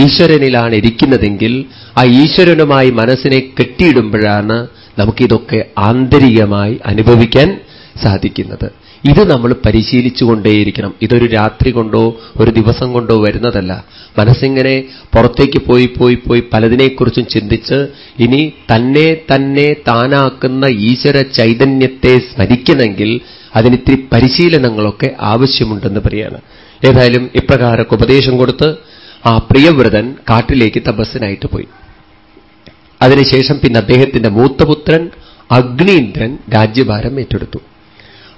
S1: ഈശ്വരനിലാണ് ഇരിക്കുന്നതെങ്കിൽ ആ ഈശ്വരനുമായി മനസ്സിനെ കെട്ടിയിടുമ്പോഴാണ് നമുക്കിതൊക്കെ ആന്തരികമായി അനുഭവിക്കാൻ സാധിക്കുന്നത്. ഇത് നമ്മൾ പരിശീലിച്ചുകൊണ്ടേയിരിക്കണം. ഇതൊരു രാത്രി കൊണ്ടോ ഒരു ദിവസം കൊണ്ടോ വരുന്നതല്ല. മനസ്സിങ്ങനെ പുറത്തേക്ക് പോയി പോയി പോയി പലതിനെക്കുറിച്ചും ചിന്തിച്ച് ഇനി തന്നെ തന്നെ താനാക്കുന്ന ഈശ്വര ചൈതന്യത്തെ സ്മരിക്കണമെങ്കിൽ അതിനിത്തിരി പരിശീലനങ്ങളൊക്കെ ആവശ്യമുണ്ടെന്ന് പറയാണ്. ഏതായാലും ഇപ്രകാരമൊക്കെ ഉപദേശം കൊടുത്ത് ആ പ്രിയവ്രതൻ കാട്ടിലേക്ക് തപസ്സിനായിട്ട് പോയി. അതിനുശേഷം പിന്നെ അദ്ദേഹത്തിന്റെ മൂത്തപുത്രൻ അഗ്നീന്ദ്രൻ രാജ്യഭാരം ഏറ്റെടുത്തു.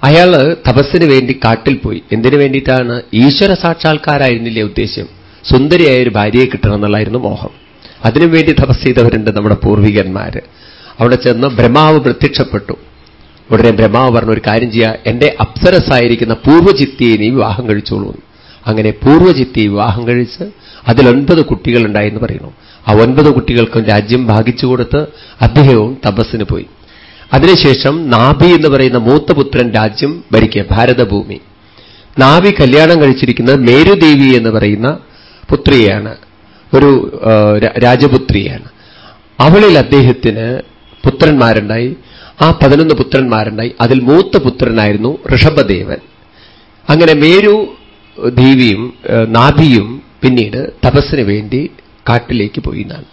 S1: അയാൾ തപസ്സിന് വേണ്ടി കാട്ടിൽ പോയി. എന്തിനു വേണ്ടിയിട്ടാണ്? ഈശ്വര സാക്ഷാത്കാരായിരുന്നില്ലേ ഉദ്ദേശ്യം? സുന്ദരിയായ ഒരു ഭാര്യയെ കിട്ടണം എന്നുള്ളായിരുന്നു മോഹം. അതിനുവേണ്ടി തപസ് ചെയ്തവരുണ്ട് നമ്മുടെ പൂർവികന്മാര്. അവിടെ ചെന്ന് ബ്രഹ്മാവ് പ്രത്യക്ഷപ്പെട്ടു. ഉടനെ ബ്രഹ്മാവ് പറഞ്ഞ ഒരു കാര്യം ചെയ്യുക എന്റെ അപ്സരസായിരിക്കുന്ന പൂർവചിത്തിയെ നീ വിവാഹം കഴിച്ചോളൂ. അങ്ങനെ പൂർവചിത്തിയെ വിവാഹം കഴിച്ച് അതിൽ ഒൻപത് കുട്ടികളുണ്ടായെന്ന് പറയുന്നു. ആ ഒൻപത് കുട്ടികൾക്കും രാജ്യം ഭാഗിച്ചു കൊടുത്ത് അദ്ദേഹവും തപസ്സിന് പോയി. അതിനുശേഷം നാഭി എന്ന് പറയുന്ന മൂത്തപുത്രൻ രാജ്യം ഭരിക്കുക ഭാരതഭൂമി. നാവി കല്യാണം കഴിച്ചിരിക്കുന്നത് മേരുദേവി എന്ന് പറയുന്ന പുത്രിയാണ് ഒരു രാജപുത്രിയാണ് അവളിൽ അദ്ദേഹത്തിന് പുത്രന്മാരുണ്ടായി. ആ പതിനൊന്ന് പുത്രന്മാരുണ്ടായി. അതിൽ മൂത്ത പുത്രനായിരുന്നു ഋഷഭദേവൻ. അങ്ങനെ മേരു ദേവിയും നാഭിയും പിന്നീട് തപസ്സിന് വേണ്ടി കാട്ടിലേക്ക് പോയി എന്നാണ്.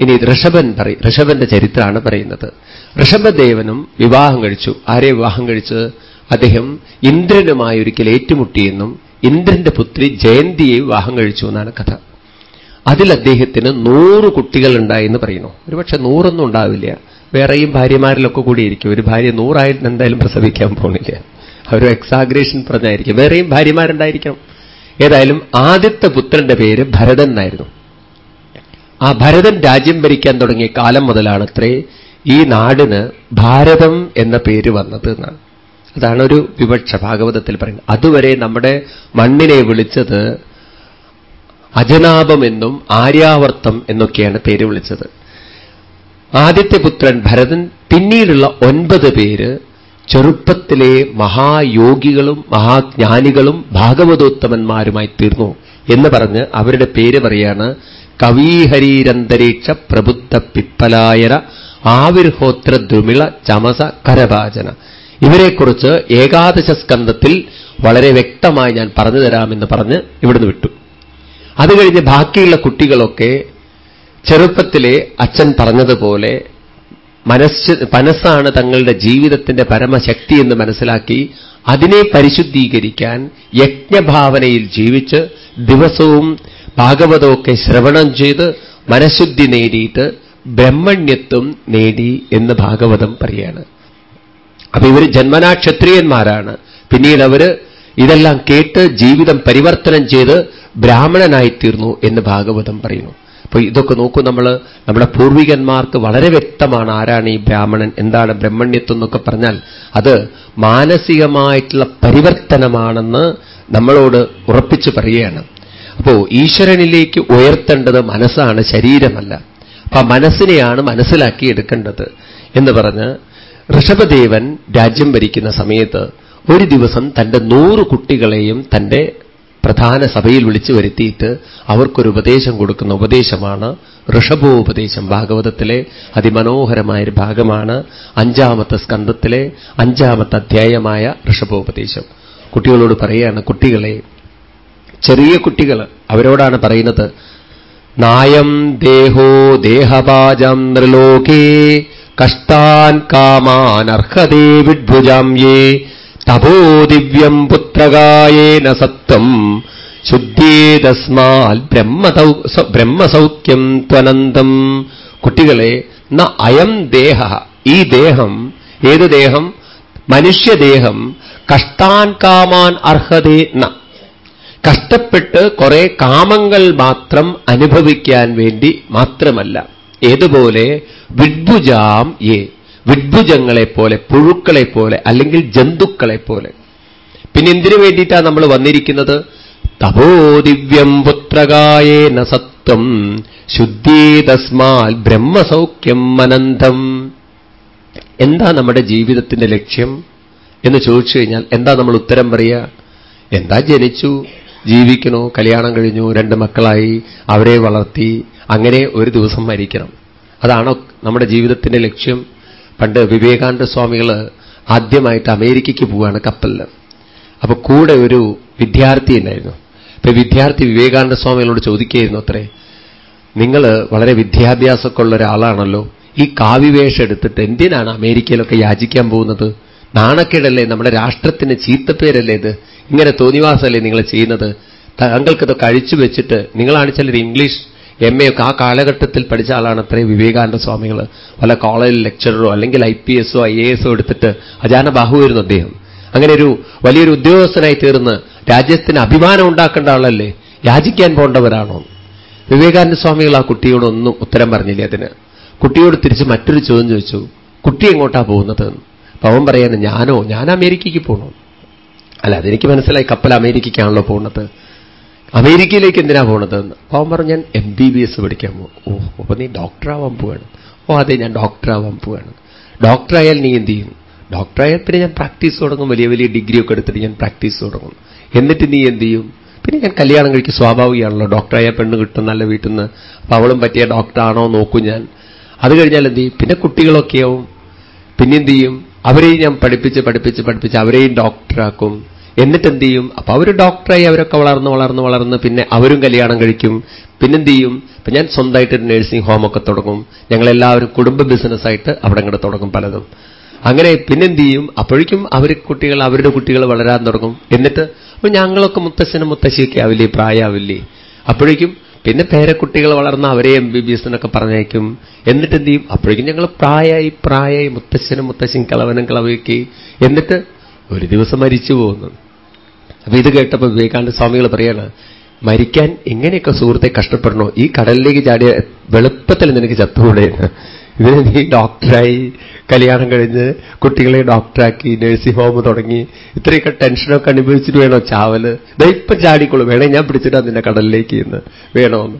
S1: ഇനി ഋഷഭൻ പറയും ഋഷഭന്റെ ചരിത്രമാണ് പറയുന്നത്. ഋഷഭദേവനും വിവാഹം കഴിച്ചു. ആരെ വിവാഹം കഴിച്ചത്? അദ്ദേഹം ഇന്ദ്രനുമായി ഒരിക്കൽ ഏറ്റുമുട്ടിയെന്നും ഇന്ദ്രന്റെ പുത്രി ജയന്തിയെ വിവാഹം കഴിച്ചു എന്നാണ് കഥ. അതിൽ അദ്ദേഹത്തിന് നൂറ് കുട്ടികളുണ്ടായെന്ന് പറയുന്നു. ഒരുപക്ഷെ നൂറൊന്നും ഉണ്ടാവില്ല. വേറെയും ഭാര്യമാരിലൊക്കെ കൂടിയിരിക്കും. ഒരു ഭാര്യ നൂറായിട്ട് എന്തായാലും പ്രസവിക്കാൻ പോണില്ല. അവർ എക്സാഗ്രേഷൻ പറഞ്ഞായിരിക്കും. വേറെയും ഭാര്യമാരുണ്ടായിരിക്കണം. ഏതായാലും ആദ്യത്തെ പുത്രന്റെ പേര് ഭരതൻ എന്നായിരുന്നു. ആ ഭരതൻ രാജ്യം ഭരിക്കാൻ തുടങ്ങിയ കാലം മുതലാണത്രേ ഈ നാടിന് ഭാരതം എന്ന പേര് വന്നത് എന്നാണ്. അതാണ് ഒരു വിവക്ഷ ഭാഗവതത്തിൽ പറയുന്നത്. അതുവരെ നമ്മുടെ മണ്ണിനെ വിളിച്ചത് അജനാഭമെന്നും ആര്യാവർത്തം എന്നൊക്കെയാണ് പേര് വിളിച്ചത്. ആദ്യത്തെ പുത്രൻ ഭരതൻ പിന്നീടുള്ള ഒൻപത് പേര് ചെറുപ്പത്തിലെ മഹായോഗികളും മഹാജ്ഞാനികളും ഭാഗവതോത്തമന്മാരുമായി തീർന്നു എന്ന് പറഞ്ഞ് അവരുടെ പേര് പറയാണ് കവീഹരീരന്തരീക്ഷ പ്രബുദ്ധ പിപ്പലായന ആവിർഹോത്ര ദ്രുമിള ചമസ കരഭാചന ഇവരെക്കുറിച്ച് ഏകാദശ സ്കന്ധത്തിൽ വളരെ വ്യക്തമായി ഞാൻ പറഞ്ഞു തരാമെന്ന് പറഞ്ഞ് ഇവിടുന്ന് വിട്ടു. അത് കഴിഞ്ഞ് ബാക്കിയുള്ള കുട്ടികളൊക്കെ ചെറുപ്പത്തിലെ അച്ഛൻ പറഞ്ഞതുപോലെ മനസ്സ് മനസ്സാണ് തങ്ങളുടെ ജീവിതത്തിന്റെ പരമശക്തി എന്ന് മനസ്സിലാക്കി അതിനെ പരിശുദ്ധീകരിക്കാൻ യജ്ഞഭാവനയിൽ ജീവിച്ച് ദിവസവും ഭാഗവതമൊക്കെ ശ്രവണം ചെയ്ത് മനഃശുദ്ധി നേടിയിട്ട് ബ്രഹ്മണ്യത്വം നേടി എന്ന് ഭാഗവതം പറയാണ്. അപ്പൊ ഇവർ ജന്മനാ ക്ഷത്രിയന്മാരാണ് പിന്നീട് അവർ ഇതെല്ലാം കേട്ട് ജീവിതം പരിവർത്തനം ചെയ്ത് ബ്രാഹ്മണനായിത്തീർന്നു എന്ന് ഭാഗവതം പറയുന്നു. അപ്പൊ ഇതൊക്കെ നോക്കൂ നമ്മൾ നമ്മുടെ പൂർവികന്മാർക്ക് വളരെ വ്യക്തമാണ് ആരാണ് ഈ ബ്രാഹ്മണൻ എന്താണ് ബ്രഹ്മണ്യത്വം എന്നൊക്കെ പറഞ്ഞാൽ അത് മാനസികമായിട്ടുള്ള പരിവർത്തനമാണെന്ന് നമ്മളോട് ഉറപ്പിച്ചു പറയുകയാണ്. അപ്പോ ഈശ്വരനിലേക്ക് ഉയർത്തേണ്ടത് മനസ്സാണ് ശരീരമല്ല. അപ്പൊ മനസ്സിനെയാണ് മനസ്സിലാക്കി എടുക്കേണ്ടത് എന്ന് പറഞ്ഞ് ഋഷഭദേവൻ രാജ്യം ഭരിക്കുന്ന സമയത്ത് ഒരു ദിവസം തന്റെ നൂറ് കുട്ടികളെയും തന്റെ പ്രധാന സഭയിൽ വിളിച്ചു വരുത്തിയിട്ട് അവർക്കൊരു ഉപദേശം കൊടുക്കുന്ന ഉപദേശമാണ് ഋഷഭോപദേശം. ഭാഗവതത്തിലെ അതിമനോഹരമായൊരു ഭാഗമാണ് അഞ്ചാമത്തെ സ്കന്ധത്തിലെ അഞ്ചാമത്തെ അധ്യായമായ ഋഷഭോപദേശം. കുട്ടികളോട് പറയുകയാണ് കുട്ടികളെ ചെറിയ കുട്ടികൾ അവരോടാണ് പറയുന്നത് നായം ദേഹോ ദേഹപാജം നൃലോകേ കഷ്ടാൻ കാമാനർഹതേ വിഡ്ഭുജാം യേ തപോ ദിവ്യം പുത്രകായേന സത്വം ശുദ്ധേതസ്മാൽ ബ്രഹ്മസൗഖ്യം ത്വനന്തം. കുട്ടികളെ ന അയം ദേഹ ഈ ദേഹം ഏത് ദേഹം? മനുഷ്യദേഹം കഷ്ടാൻ കാമാൻ അർഹതേ ന കഷ്ടപ്പെട്ട് കുറെ കാമങ്ങൾ മാത്രം അനുഭവിക്കാൻ വേണ്ടി മാത്രമല്ല. ഏതുപോലെ? വിഡ്ഭുജാം ഏ വിഡ്ഭുജങ്ങളെപ്പോലെ പുഴുക്കളെപ്പോലെ അല്ലെങ്കിൽ ജന്തുക്കളെപ്പോലെ പിന്നെ എന്തിനു വേണ്ടിയിട്ടാണ് നമ്മൾ വന്നിരിക്കുന്നത്? തപോ ദിവ്യം പുത്രകായേന സത്വം ശുദ്ധീതസ്മാൽ ബ്രഹ്മസൗഖ്യം അനന്തം. എന്താ നമ്മുടെ ജീവിതത്തിന്റെ ലക്ഷ്യം? എന്ന് ചോദിച്ചു കഴിഞ്ഞാൽ എന്താ നമ്മൾ ഉത്തരം പറയുക? എന്താ ജനിച്ചു? ജീവിക്കണോ കല്യാണം കഴിഞ്ഞു രണ്ട് മക്കളായി അവരെ വളർത്തി അങ്ങനെ ഒരു ദിവസം മരിക്കണം. അതാണ് നമ്മുടെ ജീവിതത്തിന്റെ ലക്ഷ്യം. പണ്ട് വിവേകാനന്ദ സ്വാമികൾ ആദ്യമായിട്ട് അമേരിക്കയ്ക്ക് പോവുകയാണ് കപ്പലിൽ അപ്പൊ കൂടെ ഒരു വിദ്യാർത്ഥി ഉണ്ടായിരുന്നു. ഇപ്പൊ വിദ്യാർത്ഥി വിവേകാനന്ദ സ്വാമികളോട് ചോദിക്കുകയായിരുന്നു അത്രേ നിങ്ങൾ വളരെ വിദ്യാഭ്യാസമൊക്കെ ഉള്ള ഒരാളാണല്ലോ. ഈ കാവ്യവേഷം എടുത്തിട്ട് എന്തിനാണ് അമേരിക്കയിലൊക്കെ യാചിക്കാൻ പോകുന്നത്? നാണക്കേടല്ലേ? നമ്മുടെ രാഷ്ട്രത്തിന് ചീത്തപ്പേരല്ലേ ഇത്? ഇങ്ങനെ തോന്നിവാസമല്ലേ നിങ്ങൾ ചെയ്യുന്നത്? താങ്കൾക്കിതൊക്കെ അഴിച്ചു വെച്ചിട്ട് നിങ്ങളാണ് ചിലർ ഇംഗ്ലീഷ് എം എ ഒക്കെ ആ കാലഘട്ടത്തിൽ പഠിച്ച ആളാണ് അത്രയും വിവേകാനന്ദ സ്വാമികൾ പല കോളേജ് ലെക്ചററോ അല്ലെങ്കിൽ ഐ പി എസോ ഐ എ എസോ എടുത്തിട്ട് അജാന ബാഹു ബാഹുവായിരുന്നു അദ്ദേഹം. അങ്ങനെ ഒരു വലിയൊരു ഉദ്യോഗസ്ഥനായി തീർന്ന് രാജ്യത്തിന് അഭിമാനം ഉണ്ടാക്കേണ്ട ആളല്ലേ? യാചിക്കാൻ പോകേണ്ടവരാണോ വിവേകാനന്ദ സ്വാമികൾ ആ കുട്ടിയോടൊന്നും ഉത്തരം പറഞ്ഞില്ല അതിന്. കുട്ടിയോട് തിരിച്ച് മറ്റൊരു ചോദ്യം ചോദിച്ചു. കുട്ടി എങ്ങോട്ടാ പോകുന്നത്? അവൻ പറയാണ് ഞാനോ ഞാൻ അമേരിക്കയ്ക്ക് പോണോ. അല്ല അതെനിക്ക് മനസ്സിലായി കപ്പൽ അമേരിക്കയ്ക്കാണല്ലോ പോണത്. അമേരിക്കയിലേക്ക് എന്തിനാ പോണത് അപ്പൊ അവൻ പറഞ്ഞു ഞാൻ എം ബി ബി എസ് പഠിക്കാൻ പോകും ഓ അപ്പൊ നീ ഡോക്ടറാവാൻ പോവാണ്. ഓ അതെ ഞാൻ ഡോക്ടറാവാൻ പോവാണ്. ഡോക്ടറായാൽ നീ എന്ത് ചെയ്യും? ഡോക്ടറായാൽ പിന്നെ ഞാൻ പ്രാക്ടീസ് തുടങ്ങും. വലിയ വലിയ ഡിഗ്രി ഒക്കെ എടുത്തിട്ട് ഞാൻ പ്രാക്ടീസ് തുടങ്ങും. എന്നിട്ട് നീ എന്ത് ചെയ്യും? പിന്നെ ഞാൻ കല്യാണം കഴിക്കും സ്വാഭാവികമാണല്ലോ. ഡോക്ടറായ പെണ്ണ് കിട്ടും നല്ല വീട്ടിൽ നിന്ന്. അപ്പൊ അവളും പറ്റിയ ഡോക്ടറാണോ നോക്കും ഞാൻ. അത് കഴിഞ്ഞാൽ എന്ത് ചെയ്യും? പിന്നെ കുട്ടികളൊക്കെയാവും പിന്നെന്ത് ചെയ്യും? അവരെയും ഞാൻ പഠിപ്പിച്ച് പഠിപ്പിച്ച് പഠിപ്പിച്ച് അവരെയും ഡോക്ടറാക്കും എന്നിട്ട് എന്ത് ചെയ്യും? അപ്പൊ അവർ ഡോക്ടറായി അവരൊക്കെ വളർന്ന് വളർന്ന് വളർന്ന് പിന്നെ അവരും കല്യാണം കഴിക്കും. പിന്നെന്ത് ചെയ്യും? അപ്പൊ ഞാൻ സ്വന്തമായിട്ട് ഒരു നഴ്സിംഗ് ഹോമൊക്കെ തുടങ്ങും. ഞങ്ങളെല്ലാവരും കുടുംബ ബിസിനസ്സായിട്ട് അവിടെ ഇങ്ങോട്ട് തുടങ്ങും പലതും. അങ്ങനെ പിന്നെന്ത് ചെയ്യും? അപ്പോഴേക്കും അവർ കുട്ടികൾ അവരുടെ കുട്ടികൾ വളരാൻ തുടങ്ങും. എന്നിട്ട് അപ്പൊ ഞങ്ങളൊക്കെ മുത്തശ്ശനും മുത്തശ്ശിയൊക്കെ ആവില്ലേ? പ്രായാവില്ലേ? അപ്പോഴേക്കും പിന്നെ പേരക്കുട്ടികൾ വളർന്ന അവരെ എം ബി ബി എസ് എന്നൊക്കെ പറഞ്ഞയക്കും. എന്നിട്ട് എന്ത് ചെയ്യും? അപ്പോഴേക്കും ഞങ്ങൾ പ്രായമായി പ്രായമായി മുത്തശ്ശനും മുത്തശ്ശനും കിളവനും കിളവയൊക്കെ. എന്നിട്ട് ഒരു ദിവസം മരിച്ചു പോകുന്നു. അപ്പൊ ഇത് കേട്ടപ്പോൾ വിവേകാനന്ദ സ്വാമികൾ പറയാണ് മരിക്കാൻ എങ്ങനെയൊക്കെ സുഹൃത്തെ കഷ്ടപ്പെടണോ? ഈ കടലിലേക്ക് ചാടിയ വെളുപ്പത്തിൽ നിനക്ക് ചത്തുകൂടെയാണ് ഇതിന് നീ ഡോക്ടറായി കല്യാണം കഴിഞ്ഞ് കുട്ടികളെ ഡോക്ടറാക്കി നഴ്സിംഗ് ഹോം തുടങ്ങി. ഇത്രയൊക്കെ ടെൻഷനൊക്കെ അനുഭവിച്ചിട്ട് വേണോ ചാവൽ? ഇതാ ഇപ്പൊ ചാടിക്കോളൂ. വേണേ ഞാൻ പിടിച്ചിട്ടാ നിന്നെ കടലിലേക്ക് ഇന്ന് വേണോന്ന്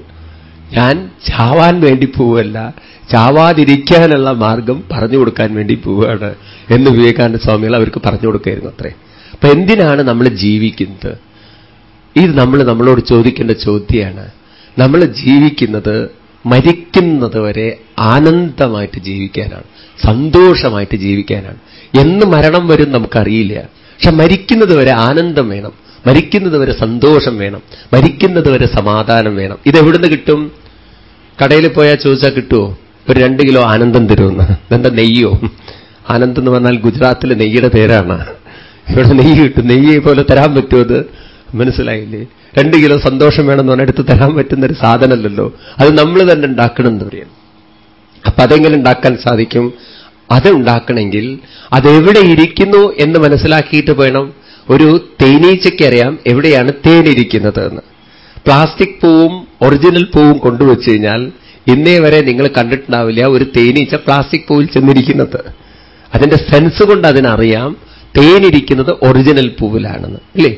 S1: ഞാൻ ചാവാൻ വേണ്ടി പോവല്ല ചാവാതിരിക്കാനുള്ള മാർഗം പറഞ്ഞു കൊടുക്കാൻ വേണ്ടി പോവുകയാണ് എന്ന് വിവേകാനന്ദ സ്വാമികൾ അവർക്ക് പറഞ്ഞു കൊടുക്കായിരുന്നു അത്രേ. അപ്പൊ എന്തിനാണ് നമ്മൾ ജീവിക്കുന്നത്? ഇത് നമ്മൾ നമ്മളോട് ചോദിക്കേണ്ട ചോദ്യമാണ്. നമ്മൾ ജീവിക്കുന്നത് മരിക്കുന്നത് വരെ ആനന്ദമായിട്ട് ജീവിക്കാനാണ് സന്തോഷമായിട്ട് ജീവിക്കാനാണ്. എന്ന് മരണം വരും നമുക്കറിയില്ല. പക്ഷെ മരിക്കുന്നത് വരെ ആനന്ദം വേണം മരിക്കുന്നത് വരെ സന്തോഷം വേണം മരിക്കുന്നത് വരെ സമാധാനം വേണം. ഇതെവിടുന്ന് കിട്ടും? കടയിൽ പോയാൽ ചോദിച്ചാൽ കിട്ടുമോ ഒരു രണ്ട് കിലോ ആനന്ദം തരുമെന്ന്. ഇതെന്താ നെയ്യോ? ആനന്ദം എന്ന് പറഞ്ഞാൽ ഗുജറാത്തിലെ നെയ്യുടെ പേരാണ്. ഇവിടെ നെയ്യ് കിട്ടും. നെയ്യ് പോലെ തരാൻ പറ്റുമോ മനസ്സിലായില്ലേ? രണ്ട് കിലോ സന്തോഷം വേണമെന്ന് പറഞ്ഞാൽ എടുത്ത് തരാൻ പറ്റുന്ന ഒരു സാധനമല്ലല്ലോ. അത് നമ്മൾ തന്നെ ഉണ്ടാക്കണം എന്ന് പറയാം. അപ്പൊ അതെങ്ങനെ ഉണ്ടാക്കാൻ സാധിക്കും? അത് ഉണ്ടാക്കണമെങ്കിൽ അതെവിടെ ഇരിക്കുന്നു എന്ന് മനസ്സിലാക്കിയിട്ട് വേണം ഒരു തേനീച്ചയ്ക്ക് അറിയാം എവിടെയാണ് തേനിരിക്കുന്നത് എന്ന്. പ്ലാസ്റ്റിക് പൂവും ഒറിജിനൽ പൂവും കൊണ്ടുവച്ചു കഴിഞ്ഞാൽ ഇന്നേ വരെ നിങ്ങൾ കണ്ടിട്ടുണ്ടാവില്ല ഒരു തേനീച്ച പ്ലാസ്റ്റിക് പൂവിൽ ചെന്നിരിക്കുന്നത്. അതിന്റെ സെൻസ് കൊണ്ട് അതിനറിയാം തേനിരിക്കുന്നത് ഒറിജിനൽ പൂവിലാണെന്ന്. ഇല്ലേ?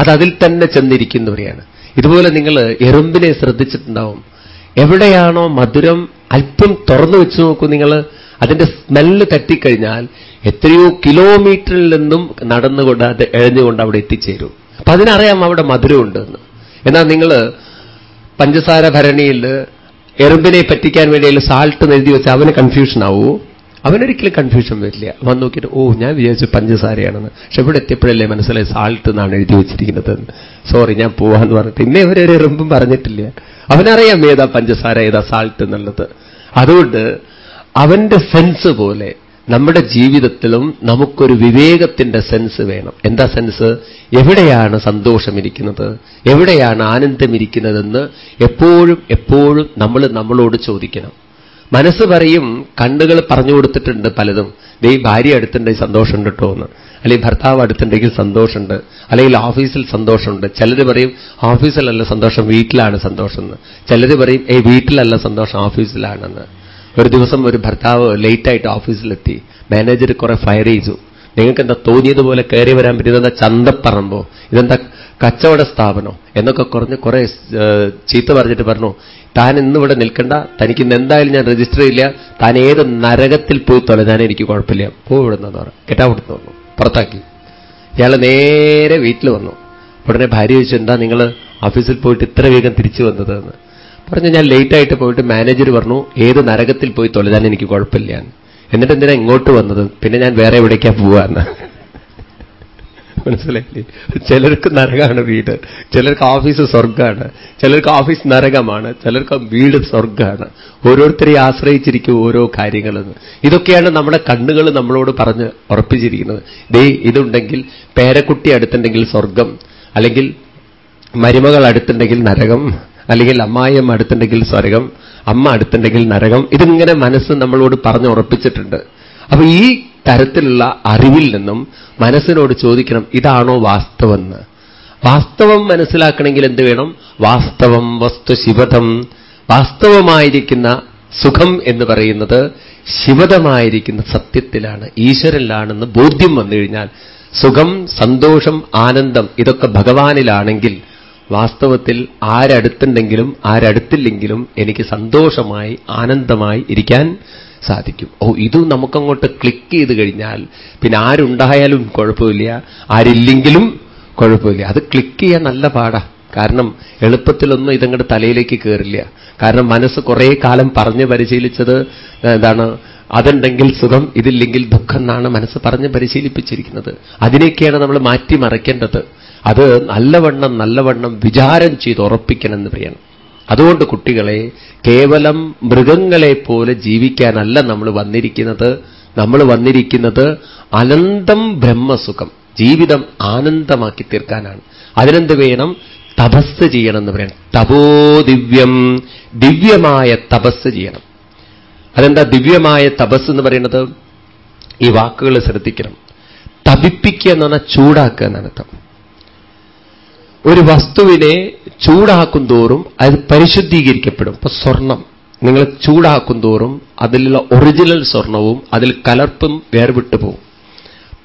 S1: അത് അതിൽ തന്നെ ചെന്നിരിക്കുന്നവരെയാണ്. ഇതുപോലെ നിങ്ങൾ എറുമ്പിനെ ശ്രദ്ധിച്ചിട്ടുണ്ടാവും. എവിടെയാണോ മധുരം അല്പം തുറന്നു വെച്ച് നോക്കൂ നിങ്ങൾ അതിന്റെ സ്മെല്ല് തട്ടിക്കഴിഞ്ഞാൽ എത്രയോ കിലോമീറ്ററിൽ നിന്നും നടന്നുകൊണ്ട് അത് എഴഞ്ഞുകൊണ്ട് അവിടെ എത്തിച്ചേരും. അപ്പൊ അതിനറിയാം അവിടെ മധുരമുണ്ടെന്ന്. എന്നാൽ നിങ്ങൾ പഞ്ചസാര ഭരണിയിൽ എറുമ്പിനെ പറ്റിക്കാൻ വേണ്ടി സാൾട്ട് എഴുതി വെച്ചാൽ അവന് കൺഫ്യൂഷൻ ആവൂ. അവനൊരിക്കലും കൺഫ്യൂഷൻ വരില്ല. വന്ന് നോക്കിയിട്ട് ഓ ഞാൻ വിചാരിച്ചു പഞ്ചസാരയാണെന്ന്. പക്ഷെ ഇവിടെ എത്തിയപ്പോഴല്ലേ മനസ്സിലായി സാൾട്ട് എന്നാണ് എഴുതി വെച്ചിരിക്കുന്നത്. സോറി ഞാൻ പോവാന്ന് പറഞ്ഞിട്ട്. ഇന്നേ ഇവരൊരു എറുമ്പും പറഞ്ഞിട്ടില്ല. അവനറിയാം ഏതാ പഞ്ചസാര ഏതാ സാൾട്ട് എന്നുള്ളത്. അതുകൊണ്ട് അവന്റെ സെൻസ് പോലെ നമ്മുടെ ജീവിതത്തിലും നമുക്കൊരു വിവേകത്തിന്റെ സെൻസ് വേണം. എന്താ സെൻസ് എവിടെയാണ് സന്തോഷമിരിക്കുന്നത് എവിടെയാണ് ആനന്ദമിരിക്കുന്നതെന്ന് എപ്പോഴും എപ്പോഴും നമ്മൾ നമ്മളോട് ചോദിക്കണം. മനസ്സ് പറയും കണ്ണുകൾ പറഞ്ഞു കൊടുത്തിട്ടുണ്ട് പലതും. ദൈ ഭാര്യ അടുത്തുണ്ടെങ്കിൽ സന്തോഷമുണ്ട് കേട്ടോ എന്ന്. അല്ലെങ്കിൽ ഭർത്താവ് അടുത്തുണ്ടെങ്കിൽ സന്തോഷമുണ്ട്. അല്ലെങ്കിൽ ഓഫീസിൽ സന്തോഷമുണ്ട്. ചിലർ പറയും ഓഫീസിലല്ല സന്തോഷം വീട്ടിലാണ് സന്തോഷം എന്ന്. ചിലർ പറയും ഏ വീട്ടിലല്ല സന്തോഷം ഓഫീസിലാണെന്ന്. ഒരു ദിവസം ഒരു ഭർത്താവ് ലേറ്റായിട്ട് ഓഫീസിലെത്തി. മാനേജർ കുറെ ഫയർ ചെയ്തു. നിങ്ങൾക്ക് എന്താ തോന്നിയതുപോലെ കയറി വരാൻ പറ്റും ഇതെന്താ ചന്തപ്പറമ്പോ. ഇതെന്താ കച്ചവട സ്ഥാപനോ? എന്നൊക്കെ കുറഞ്ഞ് കുറെ ചീത്ത പറഞ്ഞിട്ട് പറഞ്ഞു. താൻ ഇന്നിവിടെ നിൽക്കണ്ട. തനിക്ക് ഇന്ന് എന്തായാലും ഞാൻ രജിസ്റ്റർ ചെയ്യില്ല. താൻ ഏത് നരകത്തിൽ പോയി തൊലഞ്ഞാലും എനിക്ക് കുഴപ്പമില്ല. പോവിടുന്നെന്ന് പറഞ്ഞു. കെട്ടാവിടുന്ന് വന്നു പുറത്താക്കി. ഇയാൾ നേരെ വീട്ടിൽ വന്നു. ഉടനെ ഭാര്യ ചോദിച്ചു എന്താ നിങ്ങൾ ഓഫീസിൽ പോയിട്ട് ഇത്ര വേഗം തിരിച്ചു വന്നത്? എന്ന് പറഞ്ഞു. ഞാൻ ലേറ്റായിട്ട് പോയിട്ട് മാനേജർ പറഞ്ഞു ഏത് നരകത്തിൽ പോയി തൊലഞ്ഞാൽ എനിക്ക് കുഴപ്പമില്ല. എന്നിട്ട് എന്തിനാ ഇങ്ങോട്ട് വന്നത്? പിന്നെ ഞാൻ വേറെ എവിടേക്കാ പോവാന്ന്? മനസ്സിലായില്ലേ? ചിലർക്ക് നരകമാണ് വീട് ചിലർക്ക് ഓഫീസ് സ്വർഗമാണ് ചിലർക്ക് ഓഫീസ് നരകമാണ് ചിലർക്ക് വീട് സ്വർഗമാണ് ഓരോരുത്തരെ ആശ്രയിച്ചിരിക്കും ഓരോ കാര്യങ്ങളെന്ന്. ഇതൊക്കെയാണ് നമ്മുടെ കണ്ണുകൾ നമ്മളോട് പറഞ്ഞ് ഉറപ്പിച്ചിരിക്കുന്നത്. ദേ ഇതുണ്ടെങ്കിൽ പേരക്കുട്ടി അടുത്തുണ്ടെങ്കിൽ സ്വർഗം അല്ലെങ്കിൽ മരുമകൾ അടുത്തുണ്ടെങ്കിൽ നരകം. അല്ലെങ്കിൽ അമ്മായിയം അടുത്തുണ്ടെങ്കിൽ സ്വർഗം അമ്മ അടുത്തുണ്ടെങ്കിൽ നരകം ഇതിങ്ങനെ മനസ്സ് നമ്മളോട് പറഞ്ഞ് ഉറപ്പിച്ചിട്ടുണ്ട്. അപ്പൊ ഈ തരത്തിലുള്ള അറിവിൽ നിന്നും മനസ്സിനോട് ചോദിക്കണം ഇതാണോ വാസ്തവം വാസ്തവം മനസ്സിലാക്കണമെങ്കിൽ എന്ത് വേണം? വാസ്തവം വസ്തു ശിവതം. വാസ്തവമായിരിക്കുന്ന സുഖം എന്ന് പറയുന്നത് ശിവതമായിരിക്കുന്ന സത്യത്തിലാണ് ഈശ്വരനിലാണെന്ന് ബോധ്യം വന്നു കഴിഞ്ഞാൽ സുഖം സന്തോഷം ആനന്ദം ഇതൊക്കെ ഭഗവാനിലാണെങ്കിൽ വാസ്തവത്തിൽ ആരടുത്തുണ്ടെങ്കിലും ആരടുത്തില്ലെങ്കിലും എനിക്ക് സന്തോഷമായി ആനന്ദമായി ഇരിക്കാൻ സാധിക്കും. ഓ ഇത് നമുക്കങ്ങോട്ട് ക്ലിക്ക് ചെയ്ത് കഴിഞ്ഞാൽ പിന്നെ ആരുണ്ടായാലും കുഴപ്പമില്ല ആരില്ലെങ്കിലും കുഴപ്പമില്ല. അത് ക്ലിക്ക് ചെയ്യാൻ നല്ല പാടാ. കാരണം എളുപ്പത്തിലൊന്നും ഇതങ്ങോട്ട് തലയിലേക്ക് കയറില്ല കാരണം മനസ്സ് കുറേ കാലം പറഞ്ഞ് പരിശീലിച്ചത് എന്താണ് അതുണ്ടെങ്കിൽ സുഖം ഇതില്ലെങ്കിൽ ദുഃഖം എന്നാണ് മനസ്സ് പറഞ്ഞ് പരിശീലിപ്പിച്ചിരിക്കുന്നത്. അതിനെയൊക്കെയാണ് നമ്മൾ മാറ്റിമറിക്കേണ്ടത്. അത് നല്ലവണ്ണം നല്ലവണ്ണം വിചാരം ചെയ്ത് ഉറപ്പിക്കണമെന്ന് പറയണം അതുകൊണ്ട് കുട്ടികളെ കേവലം മൃഗങ്ങളെപ്പോലെ ജീവിക്കാനല്ല നമ്മൾ വന്നിരിക്കുന്നത്. നമ്മൾ വന്നിരിക്കുന്നത് അനന്തം ബ്രഹ്മസുഖം ജീവിതം ആനന്ദമാക്കി തീർക്കാനാണ്. അതിനെന്ത് വേണം? തപസ് ചെയ്യണം എന്ന് പറയണം. തപോ ദിവ്യം ദിവ്യമായ തപസ് ചെയ്യണം. അതെന്താ ദിവ്യമായ തപസ് എന്ന് പറയുന്നത്? ഈ വാക്കുകൾ ശ്രദ്ധിക്കണം. തപിപ്പിക്കുക എന്ന് പറഞ്ഞാൽ ചൂടാക്കുക എന്നർത്ഥം ഒരു വസ്തുവിനെ ചൂടാക്കും തോറും അത് പരിശുദ്ധീകരിക്കപ്പെടും. ഇപ്പൊ സ്വർണം നിങ്ങൾ ചൂടാക്കും തോറും അതിലുള്ള ഒറിജിനൽ സ്വർണവും അതിൽ കലർപ്പും വേർവിട്ടു പോകും.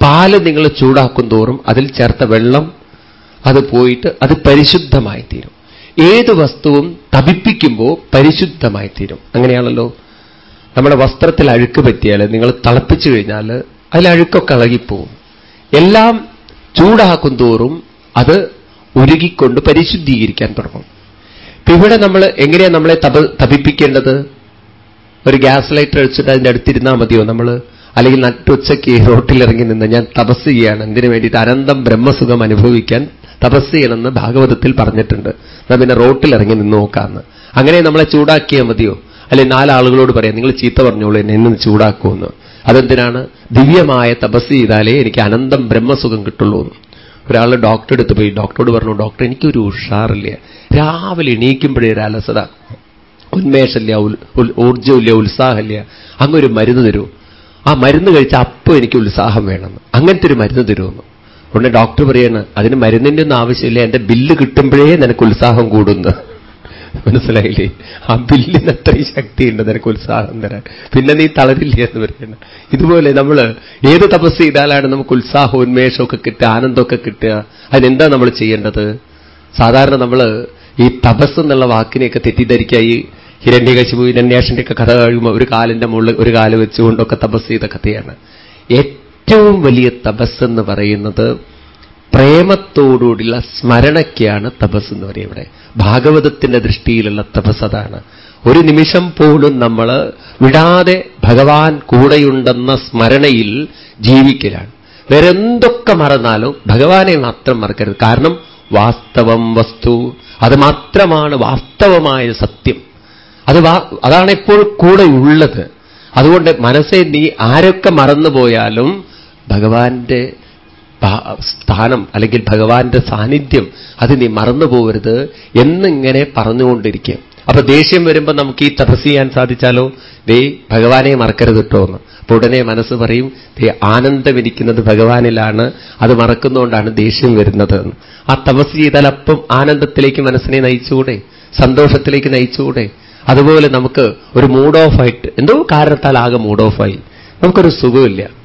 S1: പാൽ നിങ്ങൾ ചൂടാക്കും തോറും അതിൽ ചേർത്ത വെള്ളം അത് പോയിട്ട് അത് പരിശുദ്ധമായി തീരും. ഏത് വസ്തുവും തപിപ്പിക്കുമ്പോൾ പരിശുദ്ധമായി തീരും. അങ്ങനെയാണല്ലോ. നമ്മുടെ വസ്ത്രത്തിൽ അഴുക്ക് പറ്റിയാൽ നിങ്ങൾ തിളപ്പിച്ചു കഴിഞ്ഞാൽ അതിൽ അഴുക്കൊക്കെ ഇളകിപ്പോവും എല്ലാം ചൂടാക്കും തോറും അത് ഉരുകിക്കൊണ്ട് പരിശുദ്ധീകരിക്കാൻ തുടങ്ങും. ഇവിടെ നമ്മൾ എങ്ങനെയാണ് നമ്മളെ തപ തപിപ്പിക്കേണ്ടത്? ഒരു ഗ്യാസ് ലൈറ്റർ അടിച്ചിട്ട് അതിന്റെ അടുത്തിരുന്നാൽ മതിയോ? നമ്മൾ അല്ലെങ്കിൽ നട്ടുച്ചയ്ക്ക് റോട്ടിലിറങ്ങി നിന്ന് ഞാൻ തപസ് ചെയ്യാണ്. എന്തിനു വേണ്ടിയിട്ട് അനന്തം ബ്രഹ്മസുഖം അനുഭവിക്കാൻ തപസ് ചെയ്യണമെന്ന് ഭാഗവതത്തിൽ പറഞ്ഞിട്ടുണ്ട്. എന്നാൽ പിന്നെ റോട്ടിലിറങ്ങി നിന്ന് നോക്കാമെന്ന് അങ്ങനെ നമ്മളെ ചൂടാക്കിയാൽ മതിയോ? അല്ലെങ്കിൽ നാലാളുകളോട് പറയാം നിങ്ങൾ ചീത്ത പറഞ്ഞോളൂ എന്നെ ഇന്ന് ചൂടാക്കുമെന്ന് അതെന്തിനാണ്? ദിവ്യമായ തപസ് ചെയ്താലേ എനിക്ക് അനന്തം ബ്രഹ്മസുഖം കിട്ടുള്ളൂ എന്ന് ഒരാൾ ഡോക്ടറെ അടുത്ത് പോയി. ഡോക്ടറോട് പറഞ്ഞു ഡോക്ടർ എനിക്കൊരു ഉഷാറില്ല. രാവിലെ എണീക്കുമ്പോഴേ ഒരു ഉന്മേഷമില്ല ഊർജമില്ല ഉത്സാഹമില്ല. അങ്ങൊരു മരുന്ന് തരൂ. ആ മരുന്ന് കഴിച്ച അപ്പോൾ എനിക്ക് ഉത്സാഹം വേണമെന്ന് അങ്ങനത്തെ ഒരു മരുന്ന് തരുമെന്ന്. ഉടനെ ഡോക്ടർ പറയാണ് അതിന് മരുന്നിന്റെ ഒന്നും ആവശ്യമില്ല. എന്റെ ബില്ല് കിട്ടുമ്പോഴേ നിനക്ക് ഉത്സാഹം കൂടുന്നു. മനസ്സിലായില്ലേ? ആ ബില്ലിന് അത്രയും ശക്തിയുണ്ട് നിനക്ക് ഉത്സാഹം തരാൻ. പിന്നെ നീ തളരില്ല എന്ന് പറയുന്നത്. ഇതുപോലെ നമ്മൾ ഏത് തപസ് ചെയ്താലാണ് നമുക്ക് ഉത്സാഹം ഉന്മേഷമൊക്കെ കിട്ടുക ആനന്ദമൊക്കെ കിട്ടുക? അതിനെന്താ നമ്മൾ ചെയ്യേണ്ടത്? സാധാരണ നമ്മൾ ഈ തപസ് എന്നുള്ള വാക്കിനെയൊക്കെ തെറ്റിദ്ധരിക്കുക. ഈ ഹിരണ്യകശിപു ഹിരണ്യാഷന്റെ ഒക്കെ കഥ കഴിയുമ്പോൾ ഒരു കാലിന്റെ മുകളിൽ ഒരു കാൽ വെച്ചുകൊണ്ടൊക്കെ തപസ് ചെയ്ത കഥയാണ്. ഏറ്റവും വലിയ തപസ് എന്ന് പറയുന്നത് പ്രേമത്തോടുകൂടിയുള്ള സ്മരണയ്ക്കാണ് തപസ് എന്ന് പറയും ഇവിടെ ഭാഗവതത്തിന്റെ ദൃഷ്ടിയിലുള്ള തപസ് അതാണ്. ഒരു നിമിഷം പോലും നമ്മൾ വിടാതെ ഭഗവാൻ കൂടെയുണ്ടെന്ന സ്മരണയിൽ ജീവിക്കലാണ് വേറെ എന്തൊക്കെ മറന്നാലും ഭഗവാനെ മാത്രം മറക്കരുത്. കാരണം വാസ്തവം വസ്തു. അത് മാത്രമാണ് വാസ്തവമായ സത്യം. അത് അതാണ് ഇപ്പോൾ കൂടെ ഉള്ളത്. അതുകൊണ്ട് മനസ്സെ നീ ആരൊക്കെ മറന്നുപോയാലും ഭഗവാന്റെ സ്ഥാനം അല്ലെങ്കിൽ ഭഗവാന്റെ സാന്നിധ്യം അത് നീ മറന്നു പോകരുത് എന്നിങ്ങനെ പറഞ്ഞുകൊണ്ടിരിക്കുക. അപ്പൊ ദേഷ്യം വരുമ്പോൾ നമുക്ക് ഈ തപസ് ചെയ്യാൻ സാധിച്ചാലോ? ദേ ഭഗവാനെ മറക്കരുത് കേട്ടോ എന്ന്. അപ്പൊ ഉടനെ മനസ്സ് പറയും ദേ ആനന്ദമിരിക്കുന്നത് ഭഗവാനിലാണ് അത് മറക്കുന്നതുകൊണ്ടാണ് ദേഷ്യം വരുന്നത് എന്ന്. ആ തപസ് ചെയ്താൽ അപ്പം ആനന്ദത്തിലേക്ക് മനസ്സിനെ നയിച്ചുകൂടെ? സന്തോഷത്തിലേക്ക് നയിച്ചുകൂടെ? അതുപോലെ നമുക്ക് ഒരു മൂഡ് ഓഫ് ആയിട്ട് എന്തോ കാരണത്താൽ ആകെ മൂഡ് ഓഫായി നമുക്കൊരു സുഖമില്ല.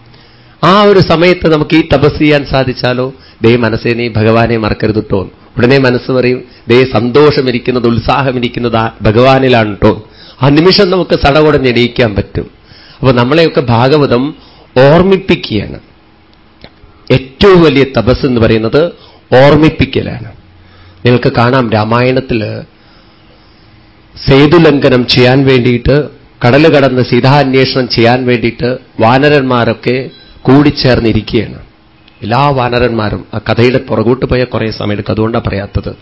S1: ആ ഒരു സമയത്ത് നമുക്ക് ഈ തപസ് ചെയ്യാൻ സാധിച്ചാലോ? ദേ മനസ്സേ നീ ഭഗവാനെ മറക്കരുത് കേട്ടോ ഉടനെ മനസ്സ് പറയും ദേ സന്തോഷമിരിക്കുന്നത് ഉത്സാഹമിരിക്കുന്നത് ഭഗവാനിലാണ് കേട്ടോ ആ നിമിഷം നമുക്ക് സടകുടഞ്ഞെണീക്കാൻ പറ്റും. അപ്പൊ നമ്മളെയൊക്കെ ഭാഗവതം ഓർമ്മിപ്പിക്കുകയാണ്. ഏറ്റവും വലിയ തപസ് എന്ന് പറയുന്നത് ഓർമ്മിപ്പിക്കലാണ്. നിങ്ങൾക്ക് കാണാം രാമായണത്തിൽ സേതുലംഘനം ചെയ്യാൻ വേണ്ടിയിട്ട് കടൽ കടന്ന് സീതാന്വേഷണം ചെയ്യാൻ വേണ്ടിയിട്ട് വാനരന്മാരൊക്കെ കൂടിച്ചേർന്നിരിക്കുകയാണ്. എല്ലാ വാനരന്മാരും ആ കഥയുടെ പുറകോട്ട് പോയ കുറേ സമയം അതുകൊണ്ടാണ് പറയാത്തത്.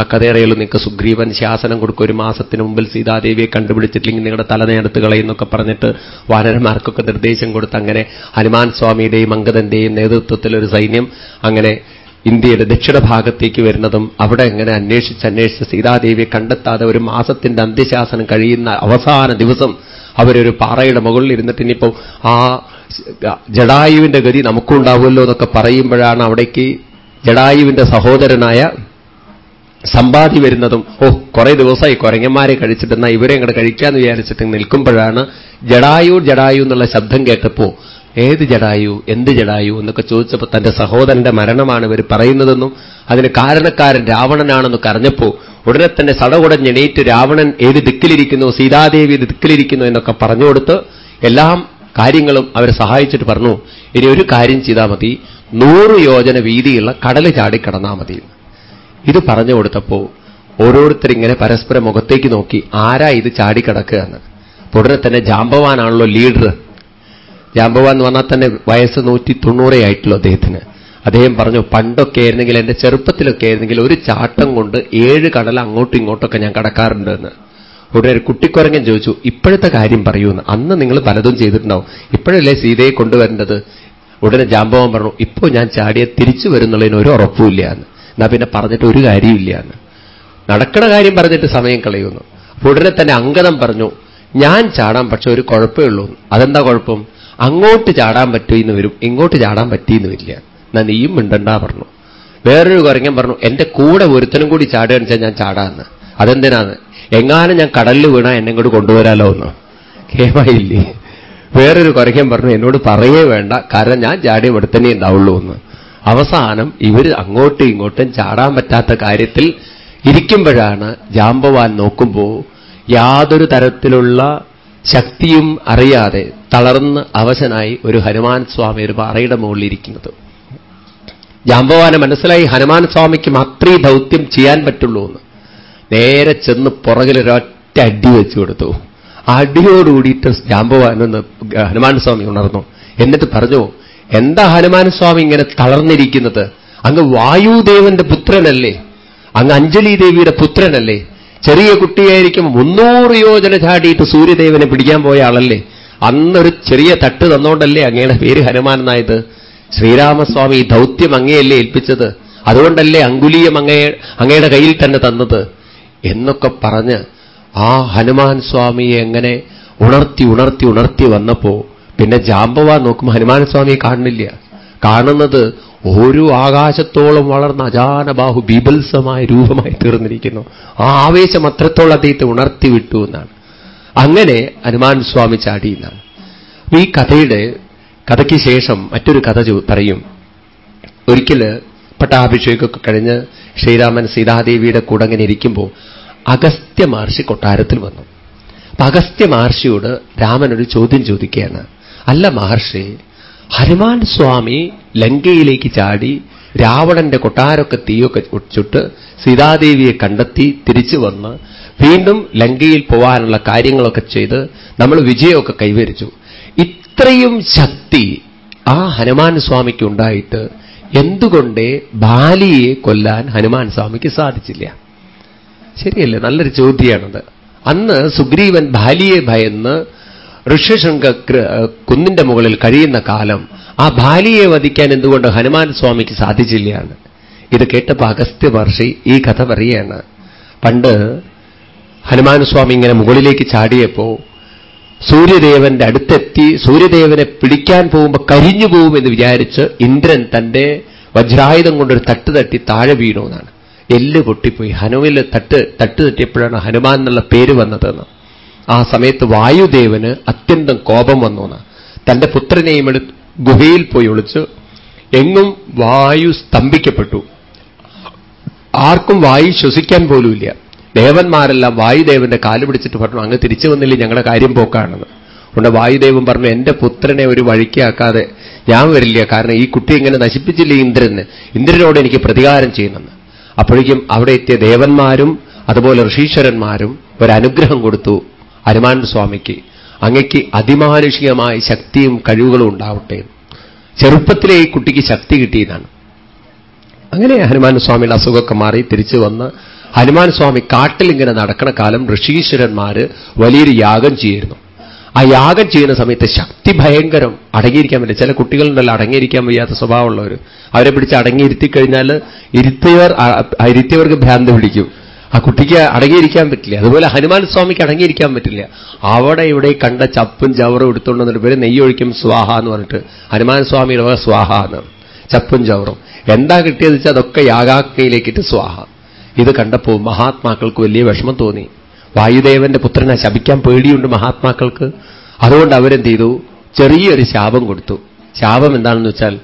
S1: ആ കഥയറിയല്ലോ നിങ്ങൾക്ക് സുഗ്രീവൻ ശാസനം കൊടുക്കും. ഒരു മാസത്തിന് മുമ്പിൽ സീതാദേവിയെ കണ്ടുപിടിച്ചിട്ടില്ലെങ്കിൽ നിങ്ങളുടെ തലനേടത്ത് കളയെന്നൊക്കെ പറഞ്ഞിട്ട് വാനരന്മാർക്കൊക്കെ നിർദ്ദേശം കൊടുത്ത് അങ്ങനെ ഹനുമാൻ സ്വാമിയുടെയും അങ്കദന്റെയും നേതൃത്വത്തിൽ ഒരു സൈന്യം അങ്ങനെ ഇന്ത്യയുടെ ദക്ഷിണ ഭാഗത്തേക്ക് വരുന്നതും അവിടെ അങ്ങനെ അന്വേഷിച്ച് അന്വേഷിച്ച് സീതാദേവിയെ കണ്ടെത്താതെ ഒരു മാസത്തിന്റെ അന്ത്യശാസനം കഴിയുന്ന അവസാന ദിവസം അവരൊരു പാറയുടെ മുകളിൽ ഇരുന്നിട്ട് ഇനിയിപ്പോൾ ആ ജഡായുവിന്റെ ഗതി നമുക്കുണ്ടാവുമല്ലോ എന്നൊക്കെ പറയുമ്പോഴാണ് അവിടേക്ക് ജഡായുവിന്റെ സഹോദരനായ സമ്പാദി വരുന്നതും ഓ കുറെ ദിവസമായി കുരങ്ങന്മാരെ കഴിച്ചിട്ടെന്നാ ഇവരെ അങ്ങോട്ട് കഴിക്കാന്ന് വിചാരിച്ചിട്ട് നിൽക്കുമ്പോഴാണ് ജഡായു ജഡായു എന്നുള്ള ശബ്ദം കേട്ടപ്പോ ഏത് ജഡായു എന്ത് ജഡായു എന്നൊക്കെ ചോദിച്ചപ്പോൾ തന്റെ സഹോദരന്റെ മരണമാണ് ഇവർ പറയുന്നതെന്നും അതിന് കാരണക്കാരൻ രാവണനാണെന്നൊക്കെ അറിഞ്ഞപ്പോ ഉടനെ തന്നെ സടകുടഞ്ഞെണീറ്റ് രാവണൻ ഏത് ദിക്കിലിരിക്കുന്നു സീതാദേവി ദിക്കിലിരിക്കുന്നു എന്നൊക്കെ പറഞ്ഞുകൊടുത്ത് എല്ലാം കാര്യങ്ങളും അവരെ സഹായിച്ചിട്ട് പറഞ്ഞു ഇനി ഒരു കാര്യം ചെയ്താൽ മതി. നൂറ് യോജന വീതിയുള്ള കടൽ ചാടിക്കടന്നാൽ മതി. ഇത് പറഞ്ഞു കൊടുത്തപ്പോ ഓരോരുത്തരിങ്ങനെ പരസ്പരം മുഖത്തേക്ക് നോക്കി ആരാ ഇത് ചാടിക്കടക്കുക എന്ന്? ഉടനെ തന്നെ ജാമ്പവാനാണല്ലോ ലീഡർ. ജാമ്പവാൻ എന്ന് പറഞ്ഞാൽ തന്നെ വയസ്സ് നൂറ്റി തൊണ്ണൂറേ ആയിട്ടുള്ളൂ അദ്ദേഹത്തിന്. അദ്ദേഹം പറഞ്ഞു പണ്ടൊക്കെ ആയിരുന്നെങ്കിൽ എന്റെ ചെറുപ്പത്തിലൊക്കെ ആയിരുന്നെങ്കിൽ ഒരു ചാട്ടം കൊണ്ട് ഏഴ് കടൽ അങ്ങോട്ടും ഇങ്ങോട്ടൊക്കെ ഞാൻ കടക്കാറുണ്ട് എന്ന്. ഉടനെ ഒരു കുട്ടിക്കുരങ്ങൻ ചോദിച്ചു ഇപ്പോഴത്തെ കാര്യം പറയൂന്ന് അന്ന് നിങ്ങൾ പലതും ചെയ്തിട്ടുണ്ടാവും. ഇപ്പോഴല്ലേ സീതയെ കൊണ്ടുവരേണ്ടത്? ഉടനെ ജാമ്പവൻ പറഞ്ഞു ഇപ്പോ ഞാൻ ചാടിയെ തിരിച്ചു വരുന്നുള്ളതിന് ഒരു ഉറപ്പുമില്ല എന്ന്. എന്നാ പിന്നെ പറഞ്ഞിട്ട് ഒരു കാര്യമില്ല എന്ന്. നടക്കണ കാര്യം പറഞ്ഞിട്ട് സമയം കളയുന്നു. ഉടനെ തന്നെ അങ്കദം പറഞ്ഞു ഞാൻ ചാടാൻ പക്ഷെ ഒരു കുഴപ്പമേ ഉള്ളൂ. അതെന്താ കുഴപ്പം? അങ്ങോട്ട് ചാടാൻ പറ്റുമെന്ന് വരും. ഇങ്ങോട്ട് ചാടാൻ പറ്റിയെന്ന് വരില്ല. എന്നാ നീയും മിണ്ടണ്ട പറഞ്ഞു. വേറൊരു കുരങ്ങൻ പറഞ്ഞു എന്റെ കൂടെ ഒരുത്തനും കൂടി ചാടുകയെന്ന് വെച്ചാൽ ഞാൻ ചാടാന്ന് അതെന്തിനാന്ന്? എങ്ങാനും ഞാൻ കടലിൽ വീണാ എന്നെ ഇങ്ങോട്ട് കൊണ്ടുവരാലോ എന്ന്. കേമായില്ലേ? വേറൊരു കുരയ്ക്കൻ പറഞ്ഞു എന്നോട് പറയേ വേണ്ട. കാരണം ഞാൻ ചാടിയ ഇവിടെ തന്നെ ഉണ്ടാവുള്ളൂ എന്ന്. അവസാനം ഇവർ അങ്ങോട്ടും ഇങ്ങോട്ടും ചാടാൻ പറ്റാത്ത കാര്യത്തിൽ ഇരിക്കുമ്പോഴാണ് ജാമ്പവാൻ നോക്കുമ്പോൾ യാതൊരു തരത്തിലുള്ള ശക്തിയും അറിയാതെ തളർന്ന് അവശനായി ഒരു ഹനുമാൻ സ്വാമി ഒരു പാറയുടെ മുകളിൽ ജാമ്പവാന് മനസ്സിലായി ഹനുമാൻ സ്വാമിക്ക് മാത്രമേ ദൗത്യം ചെയ്യാൻ പറ്റുള്ളൂ എന്ന്. നേരെ ചെന്ന് പുറകിലൊരൊറ്റ അടി വെച്ചു കൊടുത്തു. അടിയോടുകൂടിയിട്ട് ജാമ്പവാനെന്ന് ഹനുമാൻ സ്വാമി ഉണർന്നു. എന്നിട്ട് പറഞ്ഞു എന്താ ഹനുമാൻ സ്വാമി ഇങ്ങനെ തളർന്നിരിക്കുന്നത്? അങ്ങ് വായുദേവന്റെ പുത്രനല്ലേ? അങ്ങ് അഞ്ജലി ദേവിയുടെ പുത്രനല്ലേ? ചെറിയ കുട്ടിയായിരിക്കും മുന്നൂറ് യോജന ചാടിയിട്ട് സൂര്യദേവനെ പിടിക്കാൻ പോയ ആളല്ലേ? അന്നൊരു ചെറിയ തട്ട് തന്നോണ്ടല്ലേ അങ്ങയുടെ പേര് ഹനുമാൻ എന്നായത്? ശ്രീരാമസ്വാമി ദൗത്യം അങ്ങയല്ലേ ഏൽപ്പിച്ചത്? അതുകൊണ്ടല്ലേ അങ്കുലീയം അങ്ങയെ അങ്ങയുടെ കയ്യിൽ തന്നെ തന്നത്? എന്നൊക്കെ പറഞ്ഞ് ആ ഹനുമാൻ സ്വാമിയെ എങ്ങനെ ഉണർത്തി ഉണർത്തി ഉണർത്തി വന്നപ്പോ പിന്നെ ജാമ്പവാൻ നോക്കുമ്പോൾ ഹനുമാൻ സ്വാമിയെ കാണുന്നില്ല. കാണുന്നത് ഒരു ആകാശത്തോളം വളർന്ന അജാനബാഹു ബീഭത്സമായ രൂപമായി തീർന്നിരിക്കുന്നു. ആ ആവേശം അത്രത്തോളം അദ്ദേഹത്തെ ഉണർത്തി വിട്ടു എന്നാണ്. അങ്ങനെ ഹനുമാൻ സ്വാമി ചാടി എന്നാണ്. ഈ കഥയുടെ കഥയ്ക്ക് ശേഷം മറ്റൊരു കഥ പറയും. ഒരിക്കൽ പട്ടാഭിഷേകമൊക്കെ കഴിഞ്ഞ് ശ്രീരാമൻ സീതാദേവിയുടെ കൂടെ അങ്ങനെ ഇരിക്കുമ്പോൾ അഗസ്ത്യ മഹർഷി കൊട്ടാരത്തിൽ വന്നു. അപ്പൊ അഗസ്ത്യ മഹർഷിയോട് രാമൻ ഒരു ചോദ്യം ചോദിക്കുകയാണ്. അല്ല മഹർഷി ഹനുമാൻ സ്വാമി ലങ്കയിലേക്ക് ചാടി രാവണന്റെ കൊട്ടാരമൊക്കെ തീയൊക്കെ ചുട്ട് സീതാദേവിയെ കണ്ടെത്തി തിരിച്ചു വന്ന് വീണ്ടും ലങ്കയിൽ പോവാനുള്ള കാര്യങ്ങളൊക്കെ ചെയ്ത് നമ്മൾ വിജയമൊക്കെ കൈവരിച്ചു. ഇത്രയും ശക്തി ആ ഹനുമാൻ സ്വാമിക്ക് ഉണ്ടായിട്ട് എന്തുകൊണ്ട് ബാലിയെ കൊല്ലാൻ ഹനുമാൻ സ്വാമിക്ക് സാധിച്ചില്ല? ശരിയല്ലേ? നല്ലൊരു ചോദ്യമാണത്. അന്ന് സുഗ്രീവൻ ബാലിയെ ഭയന്ന് ഋഷ്യശൃംഗ കുന്നിന്റെ മുകളിൽ കഴിയുന്ന കാലം ആ ബാലിയെ വധിക്കാൻ എന്തുകൊണ്ട് ഹനുമാൻ സ്വാമിക്ക് സാധിച്ചില്ലയാണ്? ഇത് കേട്ടപ്പോൾ അഗസ്ത്യ മഹർഷി ഈ കഥ പറയാണ് പണ്ട് ഹനുമാൻ സ്വാമി ഇങ്ങനെ മുകളിലേക്ക് ചാടിയപ്പോ സൂര്യദേവന്റെ അടുത്തെത്തി സൂര്യദേവനെ പിടിക്കാൻ പോകുമ്പോൾ കരിഞ്ഞു പോകുമെന്ന് വിചാരിച്ച് ഇന്ദ്രൻ തന്റെ വജ്രായുധം കൊണ്ടൊരു തട്ട് തട്ടി താഴെ വീണു എന്നാണ് എല്ല് പൊട്ടിപ്പോയി. ഹനുവിൽ തട്ട് തട്ട് തട്ടിയപ്പോഴാണ് ഹനുമാൻ എന്നുള്ള പേര് വന്നതെന്ന്. ആ സമയത്ത് വായുദേവന് അത്യന്തം കോപം വന്നു എന്ന് തന്റെ പുത്രനെയും എടുത്ത് ഗുഹയിൽ പോയി ഒളിച്ച് എങ്ങും വായു സ്തംഭിക്കപ്പെട്ടു. ആർക്കും വായു ശ്വസിക്കാൻ പോലുമില്ല. ദേവന്മാരെല്ലാം വായുദേവന്റെ കാലു പിടിച്ചിട്ട് പറഞ്ഞു അങ്ങ് തിരിച്ചു വന്നില്ലേ ഞങ്ങളുടെ കാര്യം പോക്കാണെന്ന്. അതുകൊണ്ട് വായുദേവൻ പറഞ്ഞു എന്റെ പുത്രനെ ഒരു വഴിക്കാക്കാതെ ഞാൻ വരില്ല. കാരണം ഈ കുട്ടി ഇങ്ങനെ നശിപ്പിച്ചില്ലേ ഇന്ദ്രന്? ഇന്ദ്രനോട് എനിക്ക് പ്രതികാരം ചെയ്യണമെന്ന്. അപ്പോഴേക്കും അവിടെ എത്തിയ ദേവന്മാരും അതുപോലെ ഋഷീശ്വരന്മാരും ഒരനുഗ്രഹം കൊടുത്തു ഹനുമാൻ സ്വാമിക്ക്. അങ്ങയ്ക്ക് അതിമാനുഷികമായ ശക്തിയും കഴിവുകളും ഉണ്ടാവട്ടെ ചെറുപ്പത്തിലെ ഈ കുട്ടിക്ക് ശക്തി കിട്ടിയതാണ്. അങ്ങനെ ഹനുമാൻ സ്വാമിയുടെ അസുഖമൊക്കെ മാറി തിരിച്ചു വന്ന് ഹനുമാൻ സ്വാമി കാട്ടിൽ ഇങ്ങനെ നടക്കുന്ന കാലം ഋഷീശ്വരന്മാര് വലിയൊരു യാഗം ചെയ്യുന്നു ആ യാഗം ചെയ്യുന്ന സമയത്ത് ശക്തി ഭയങ്കരം അടങ്ങിയിരിക്കാൻ പറ്റില്ല ചില കുട്ടികളുണ്ടല്ലോ അടങ്ങിയിരിക്കാൻ വയ്യാത്ത സ്വഭാവമുള്ളവർ അവരെ പിടിച്ച് അടങ്ങിയിരുത്തി കഴിഞ്ഞാൽ ഇരുത്തിയവർ ഇരുത്തിയവർക്ക് ഭ്രാന്ത് പിടിക്കും. ആ കുട്ടിക്ക് അടങ്ങിയിരിക്കാൻ പറ്റില്ല. അതുപോലെ ഹനുമാൻ സ്വാമിക്ക് അടങ്ങിയിരിക്കാൻ പറ്റില്ല. അവിടെ ഇവിടെ കണ്ട ചപ്പും ചവറും എടുത്തുകൊണ്ട് വന്നിട്ട് പേര് നെയ്യൊഴിക്കും സ്വാഹ എന്ന് പറഞ്ഞിട്ട് ഹനുമാൻ സ്വാമിയുടെ സ്വാഹ എന്ന്. ചപ്പും ചവറും. എന്താ കിട്ടിയത് വെച്ചാൽ അതൊക്കെ യാഗാഗ്നിയിലേക്കിട്ട് സ്വാഹ. ഇത് കണ്ടപ്പോൾ മഹാത്മാക്കൾക്ക് വലിയ വിഷമം തോന്നി. വായുദേവന്റെ പുത്രനെ ശപിക്കാൻ പേടിയുണ്ട് മഹാത്മാക്കൾക്ക്. അതുകൊണ്ട് അവരെന്ത് ചെയ്തു ചെറിയൊരു ശാപം കൊടുത്തു. ശാപം എന്താണെന്ന് വെച്ചാൽ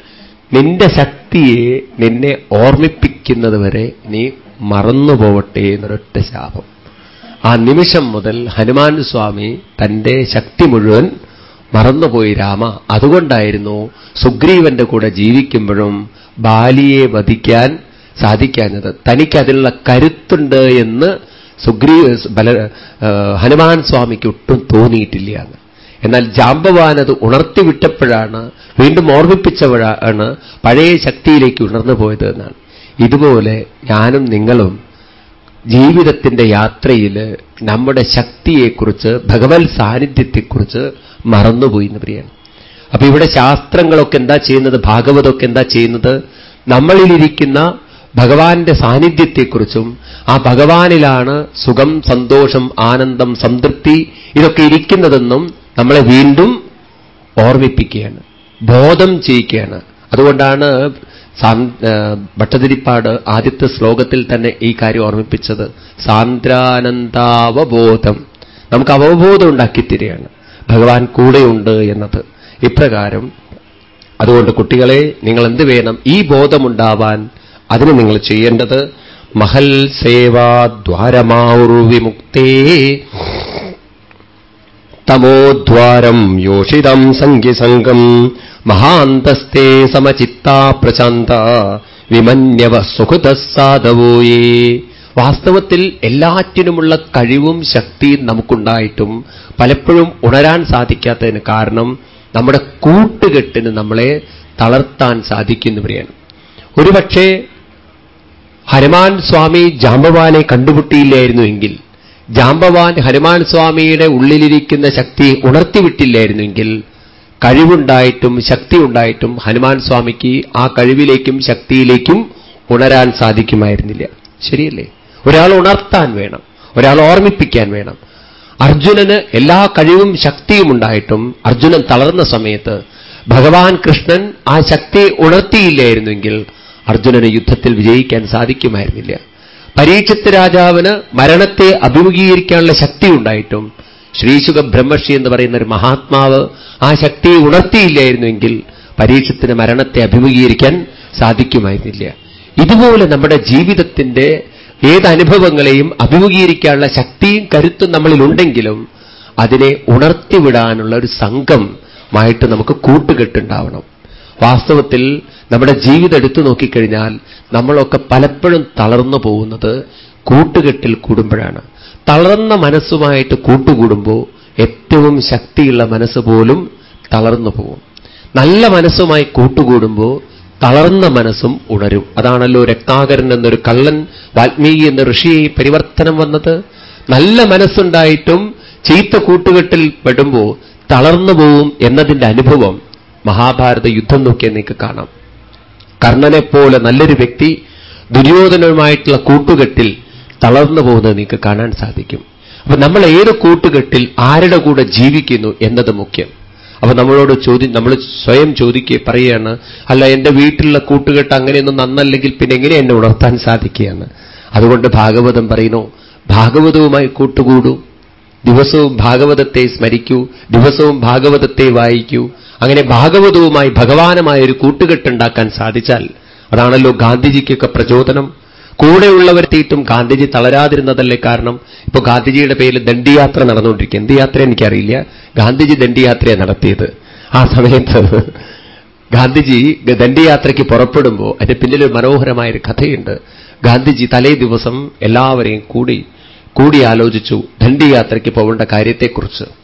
S1: നിന്റെ ശക്തിയെ നിന്നെ ഓർമ്മിപ്പിക്കുന്നത് വരെ നീ മറന്നുപോവട്ടെ എന്നൊരൊറ്റ ശാപം. ആ നിമിഷം മുതൽ ഹനുമാൻ സ്വാമി തന്റെ ശക്തി മുഴുവൻ മറന്നുപോയി രാമ. അതുകൊണ്ടായിരുന്നു സുഗ്രീവന്റെ കൂടെ ജീവിക്കുമ്പോഴും ബാലിയെ വധിക്കാൻ സാധിക്കാഞ്ഞത്. തനിക്ക് അതിനുള്ള കരുത്തുണ്ട് എന്ന് സുഗ്രീ ബല ഹനുമാൻ സ്വാമിക്ക് ഒട്ടും തോന്നിയിട്ടില്ല എന്ന് എന്നാൽ ജാമ്പവാൻ അത് ഉണർത്തിവിട്ടപ്പോഴാണ് വീണ്ടും ഓർമ്മിപ്പിച്ചപ്പോഴാണ് പഴയ ശക്തിയിലേക്ക് ഉണർന്നു പോയത് എന്നാണ്. ഇതുപോലെ ഞാനും നിങ്ങളും ജീവിതത്തിന്റെ യാത്രയിൽ നമ്മുടെ ശക്തിയെക്കുറിച്ച് ഭഗവത് സാന്നിധ്യത്തെക്കുറിച്ച് മറന്നുപോയി എന്ന് പറയാണ്. അപ്പൊ ഇവിടെ ശാസ്ത്രങ്ങളൊക്കെ എന്താ ചെയ്യുന്നത് ഭാഗവതമൊക്കെ എന്താ ചെയ്യുന്നത്? നമ്മളിലിരിക്കുന്ന ഭഗവാന്റെ സാന്നിധ്യത്തെക്കുറിച്ചും ആ ഭഗവാനിലാണ് സുഖം സന്തോഷം ആനന്ദം സംതൃപ്തി ഇതൊക്കെ ഇരിക്കുന്നതെന്നും നമ്മളെ വീണ്ടും ഓർമ്മിപ്പിക്കുകയാണ്. ബോധം ചെയ്യിക്കുകയാണ്. അതുകൊണ്ടാണ് ഭട്ടതിരിപ്പാട് ആദ്യത്തെ ശ്ലോകത്തിൽ തന്നെ ഈ കാര്യം ഓർമ്മിപ്പിച്ചത്. സാന്ദ്രാനന്ദാവബോധം. നമുക്ക് അവബോധം ഉണ്ടാക്കിത്തരികയാണ്. ഭഗവാൻ കൂടെയുണ്ട് എന്നത് ഇപ്രകാരം. അതുകൊണ്ട് കുട്ടികളെ നിങ്ങൾ എന്ത് വേണം? ഈ ബോധമുണ്ടാവാൻ അതിന് നിങ്ങൾ ചെയ്യേണ്ടത് മഹൽ സേവാദ്വാരമാർവിമുക്തേ തമോദ്വാരം യോഷിതം സംഖ്യസംഗം മഹാന്തസ്തേ സമചിത്താ പ്രശാന്ത വിമന്യവ സുഹൃത സാധവോയേ വാസ്തവത്തിൽ എല്ലാറ്റിനുമുള്ള കഴിവും ശക്തിയും നമുക്കുണ്ടായിട്ടും പലപ്പോഴും ഉണരാൻ സാധിക്കാത്തതിന് കാരണം നമ്മുടെ കൂട്ടുകെട്ടിന് നമ്മളെ തളർത്താൻ സാധിക്കുന്നവരെയാണ് ഒരുപക്ഷേ ഹനുമാൻ സ്വാമി ജാമ്പവാനെ കണ്ടുമുട്ടിയില്ലായിരുന്നുവെങ്കിൽ ജാമ്പവാൻ ഹനുമാൻ സ്വാമിയുടെ ഉള്ളിലിരിക്കുന്ന ശക്തി ഉണർത്തിവിട്ടില്ലായിരുന്നുവെങ്കിൽ കഴിവുണ്ടായിട്ടും ശക്തി ഉണ്ടായിട്ടും ഹനുമാൻ സ്വാമിക്ക് ആ കഴിവിലേക്കും ശക്തിയിലേക്കും ഉണരാൻ സാധിക്കുമായിരുന്നില്ല. ശരിയല്ലേ? ഒരാൾ ഉണർത്താൻ വേണം ഒരാൾ ഓർമ്മിപ്പിക്കാൻ വേണം. അർജുനന് എല്ലാ കഴിവും ശക്തിയും ഉണ്ടായിട്ടും അർജുനൻ തളർന്ന സമയത്ത് ഭഗവാൻ കൃഷ്ണൻ ആ ശക്തി ഉണർത്തിയില്ലായിരുന്നെങ്കിൽ അർജുനന് യുദ്ധത്തിൽ വിജയിക്കാൻ സാധിക്കുമായിരുന്നില്ല. പരീക്ഷത്ത് രാജാവിന് മരണത്തെ അഭിമുഖീകരിക്കാനുള്ള ശക്തി ഉണ്ടായിട്ടും ശ്രീശുഖ ബ്രഹ്മർഷി എന്ന് പറയുന്ന ഒരു മഹാത്മാവ് ആ ശക്തിയെ ഉണർത്തിയില്ലായിരുന്നുവെങ്കിൽ പരീക്ഷത്തിന് മരണത്തെ അഭിമുഖീകരിക്കാൻ സാധിക്കുമായിരുന്നില്ല. ഇതുപോലെ നമ്മുടെ ജീവിതത്തിന്റെ ഏത് അനുഭവങ്ങളെയും അഭിമുഖീകരിക്കാനുള്ള ശക്തിയും കരുത്തും നമ്മളിലുണ്ടെങ്കിലും അതിനെ ഉണർത്തിവിടാനുള്ള ഒരു സംഘമായിട്ട് നമുക്ക് കൂട്ടുകെട്ടുണ്ടാവണം. വാസ്തവത്തിൽ നമ്മുടെ ജീവിതം എടുത്തു നോക്കിക്കഴിഞ്ഞാൽ നമ്മളൊക്കെ പലപ്പോഴും തളർന്നു പോകുന്നത് കൂട്ടുകെട്ടിൽ കൂടുമ്പോഴാണ്. തളർന്ന മനസ്സുമായിട്ട് കൂട്ടുകൂടുമ്പോൾ ഏറ്റവും ശക്തിയുള്ള മനസ്സ് പോലും തളർന്നു പോകും. നല്ല മനസ്സുമായി കൂട്ടുകൂടുമ്പോൾ തളർന്ന മനസ്സും ഉണരും. അതാണല്ലോ രക്താകരൻ എന്നൊരു കള്ളൻ വാൽമീകി എന്ന ഋഷിയെ പരിവർത്തനം വന്നത്. നല്ല മനസ്സുണ്ടായിട്ടും ചീത്ത കൂട്ടുകെട്ടിൽ പെടുമ്പോൾ തളർന്നു പോവും എന്നതിന്റെ അനുഭവം മഹാഭാരത യുദ്ധം നോക്കിയാൽ നിങ്ങൾക്ക് കാണാം. കർണനെപ്പോലെ നല്ലൊരു വ്യക്തി ദുര്യോധനവുമായിട്ടുള്ള കൂട്ടുകെട്ടിൽ തളർന്നു പോകുന്നത് നിങ്ങൾക്ക് കാണാൻ സാധിക്കും. അപ്പൊ നമ്മൾ ഏത് കൂട്ടുകെട്ടിൽ ആരുടെ കൂടെ ജീവിക്കുന്നു എന്നത് മുഖ്യം. അപ്പൊ നമ്മളോട് ചോദ്യം നമ്മൾ സ്വയം ചോദിക്കുക പറയുകയാണ് അല്ല എന്റെ വീട്ടിലുള്ള കൂട്ടുകെട്ട് അങ്ങനെയൊന്നും നന്നല്ലെങ്കിൽ പിന്നെ എങ്ങനെ എന്നെ ഉണർത്താൻ സാധിക്കുകയാണ്? അതുകൊണ്ട് ഭാഗവതം പറയുന്നു ഭാഗവതവുമായി കൂട്ടുകൂടൂ. ദിവസവും ഭാഗവതത്തെ സ്മരിക്കൂ. ദിവസവും ഭാഗവതത്തെ വായിക്കൂ. അങ്ങനെ ഭാഗവതവുമായി ഭഗവാനുമായ ഒരു കൂട്ടുകെട്ടുണ്ടാക്കാൻ സാധിച്ചാൽ അതാണല്ലോ ഗാന്ധിജിക്കൊക്കെ പ്രചോദനം. കൂടെയുള്ളവരെത്തിയിട്ടും ഗാന്ധിജി തളരാതിരുന്നതല്ലേ കാരണം? ഇപ്പൊ ഗാന്ധിജിയുടെ പേരിൽ ദണ്ഡിയാത്ര നടന്നുകൊണ്ടിരിക്കുക. എന്ത് യാത്ര എനിക്കറിയില്ല. ഗാന്ധിജി ദണ്ഡിയാത്രയാണ് നടത്തിയത് ആ സമയത്ത്. ഗാന്ധിജി ദണ്ഡിയാത്രയ്ക്ക് പുറപ്പെടുമ്പോൾ അതിന്റെ പിന്നിൽ ഒരു മനോഹരമായൊരു കഥയുണ്ട്. ഗാന്ധിജി തലേ ദിവസം എല്ലാവരെയും കൂടി കൂടി ആലോചിച്ചു ദണ്ഡിയാത്രയ്ക്ക് പോകേണ്ട കാര്യത്തെക്കുറിച്ച്.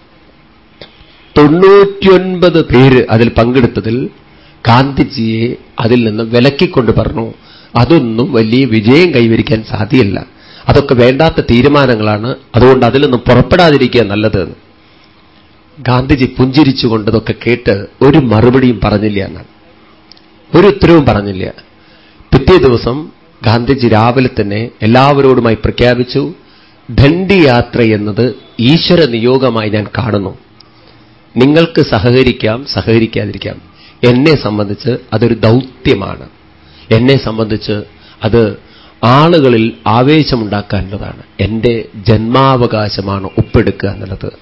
S1: തൊണ്ണൂറ്റിയൊൻപത് പേര് അതിൽ പങ്കെടുത്തതിൽ ഗാന്ധിജിയെ അതിൽ നിന്ന് വിലക്കിക്കൊണ്ട് പറഞ്ഞു അതൊന്നും വലിയ വിജയം കൈവരിക്കാൻ സാധ്യല്ല. അതൊക്കെ വേണ്ടാത്ത തീരുമാനങ്ങളാണ്. അതുകൊണ്ട് അതിലൊന്നും പുറപ്പെടാതിരിക്കുക നല്ലത്. ഗാന്ധിജി പുഞ്ചിരിച്ചുകൊണ്ടതൊക്കെ കേട്ട് ഒരു മറുപടിയും പറഞ്ഞില്ല എന്നാണ്. ഒരു ഉത്തരവും പറഞ്ഞില്ല. പിറ്റേ ദിവസം ഗാന്ധിജി രാവിലെ തന്നെ എല്ലാവരോടുമായി പ്രഖ്യാപിച്ചു ദണ്ഡിയാത്ര എന്നത് ഈശ്വര നിയോഗമായി ഞാൻ കാണുന്നു. നിങ്ങൾക്ക് സഹകരിക്കാം സഹകരിക്കാതിരിക്കാം. എന്നെ സംബന്ധിച്ച് അതൊരു ദൗത്യമാണ്. എന്നെ സംബന്ധിച്ച് അത് ആളുകളിൽ ആവേശമുണ്ടാക്കാനുള്ളതാണ്. എന്റെ ജന്മാവകാശമാണ് ഒപ്പെടുക്കുക എന്നുള്ളത്.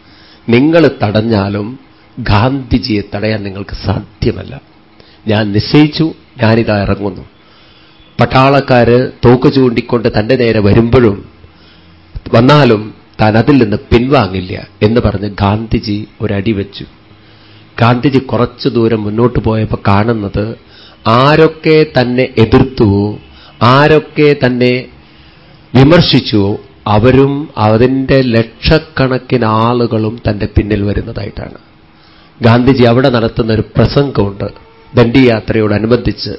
S1: നിങ്ങൾ തടഞ്ഞാലും ഗാന്ധിജിയെ തടയാൻ നിങ്ങൾക്ക് സാധ്യമല്ല. ഞാൻ നിശ്ചയിച്ചു ഞാനിതാ ഇറങ്ങുന്നു. പട്ടാളക്കാര് തോക്ക് ചൂണ്ടിക്കൊണ്ട് തന്റെ നേരെ വരുമ്പോഴും വന്നാലും താൻ അതിൽ നിന്ന് പിൻവാങ്ങില്ല എന്ന് പറഞ്ഞ് ഗാന്ധിജി ഒരടി വെച്ചു. ഗാന്ധിജി കുറച്ചു ദൂരം മുന്നോട്ട് പോയപ്പോൾ കാണുന്നത് ആരൊക്കെ തന്നെ എതിർത്തുവോ ആരൊക്കെ തന്നെ വിമർശിച്ചുവോ അവരും അതിന്റെ ലക്ഷക്കണക്കിന് ആളുകളും തന്റെ പിന്നിൽ വരുന്നതായിട്ടാണ്. ഗാന്ധിജി അവിടെ നടത്തുന്ന ഒരു പ്രസംഗമുണ്ട്. ദണ്ഡിയാത്രയോടനുബന്ധിച്ച്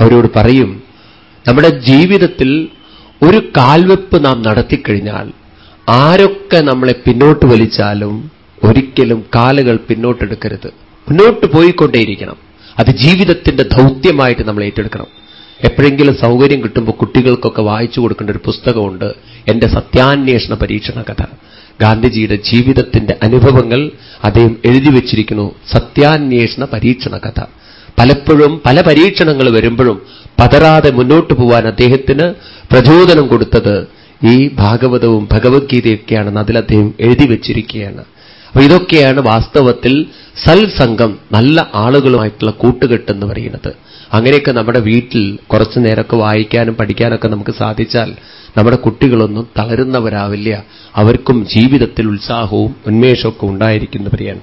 S1: അവരോട് പറയും നമ്മുടെ ജീവിതത്തിൽ ഒരു കാൽവെപ്പ് നാം നടത്തിക്കഴിഞ്ഞാൽ ആരൊക്കെ നമ്മളെ പിന്നോട്ട് വലിച്ചാലും ഒരിക്കലും കാലുകൾ പിന്നോട്ടെടുക്കരുത്. മുന്നോട്ട് പോയിക്കൊണ്ടേയിരിക്കണം. അത് ജീവിതത്തിന്റെ ദൗത്യമായിട്ട് നമ്മൾ ഏറ്റെടുക്കണം. എപ്പോഴെങ്കിലും സൗകര്യം കിട്ടുമ്പോൾ കുട്ടികൾക്കൊക്കെ വായിച്ചു കൊടുക്കേണ്ട ഒരു പുസ്തകമുണ്ട്. എന്റെ സത്യാന്വേഷണ പരീക്ഷണ കഥ. ഗാന്ധിജിയുടെ ജീവിതത്തിന്റെ അനുഭവങ്ങൾ അദ്ദേഹം എഴുതി വച്ചിരിക്കുന്നു. സത്യാന്വേഷണ പരീക്ഷണ കഥ. പലപ്പോഴും പല പരീക്ഷണങ്ങൾ വരുമ്പോഴും പതറാതെ മുന്നോട്ട് പോവാൻ അദ്ദേഹത്തിന് പ്രചോദനം കൊടുത്തത് ഈ ഭാഗവതവും ഭഗവത്ഗീതയൊക്കെയാണെന്ന് അതിൽ അദ്ദേഹം എഴുതി വച്ചിരിക്കുകയാണ്. അപ്പൊ ഇതൊക്കെയാണ് വാസ്തവത്തിൽ സൽസംഗം നല്ല ആളുകളുമായിട്ടുള്ള കൂട്ടുകെട്ട് എന്ന് പറയുന്നത്. അങ്ങനെയൊക്കെ നമ്മുടെ വീട്ടിൽ കുറച്ചു നേരമൊക്കെ വായിക്കാനും പഠിക്കാനൊക്കെ നമുക്ക് സാധിച്ചാൽ നമ്മുടെ കുട്ടികളൊന്നും തളരുന്നവരാവില്ല. അവർക്കും ജീവിതത്തിൽ ഉത്സാഹവും ഉന്മേഷമൊക്കെ ഉണ്ടായിരിക്കുന്നവരെയാണ്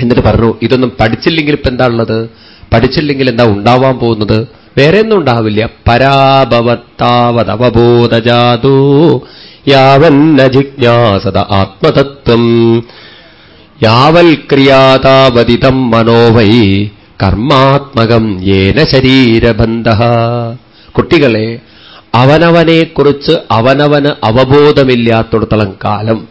S1: എന്നിട്ട് പറഞ്ഞു ഇതൊന്നും പഠിച്ചില്ലെങ്കിൽ ഇപ്പം എന്താ ഉള്ളത്? പഠിച്ചില്ലെങ്കിൽ എന്താ ഉണ്ടാവാൻ പോകുന്നത്? വേറെ ഒന്നും ഉണ്ടാവില്ല. പരാഭവത്താവതവബോധജാതോ യാവന്ന ജിജ്ഞാസത ആത്മതത്വം. യാവൽ ക്രിയാതാവതിതം മനോവൈ കർമാത്മകം ഏന ശരീരബന്ധ. കുട്ടികളെ അവനവനെക്കുറിച്ച് അവനവന് അവബോധമില്ലാത്തിടത്തോളം കാലം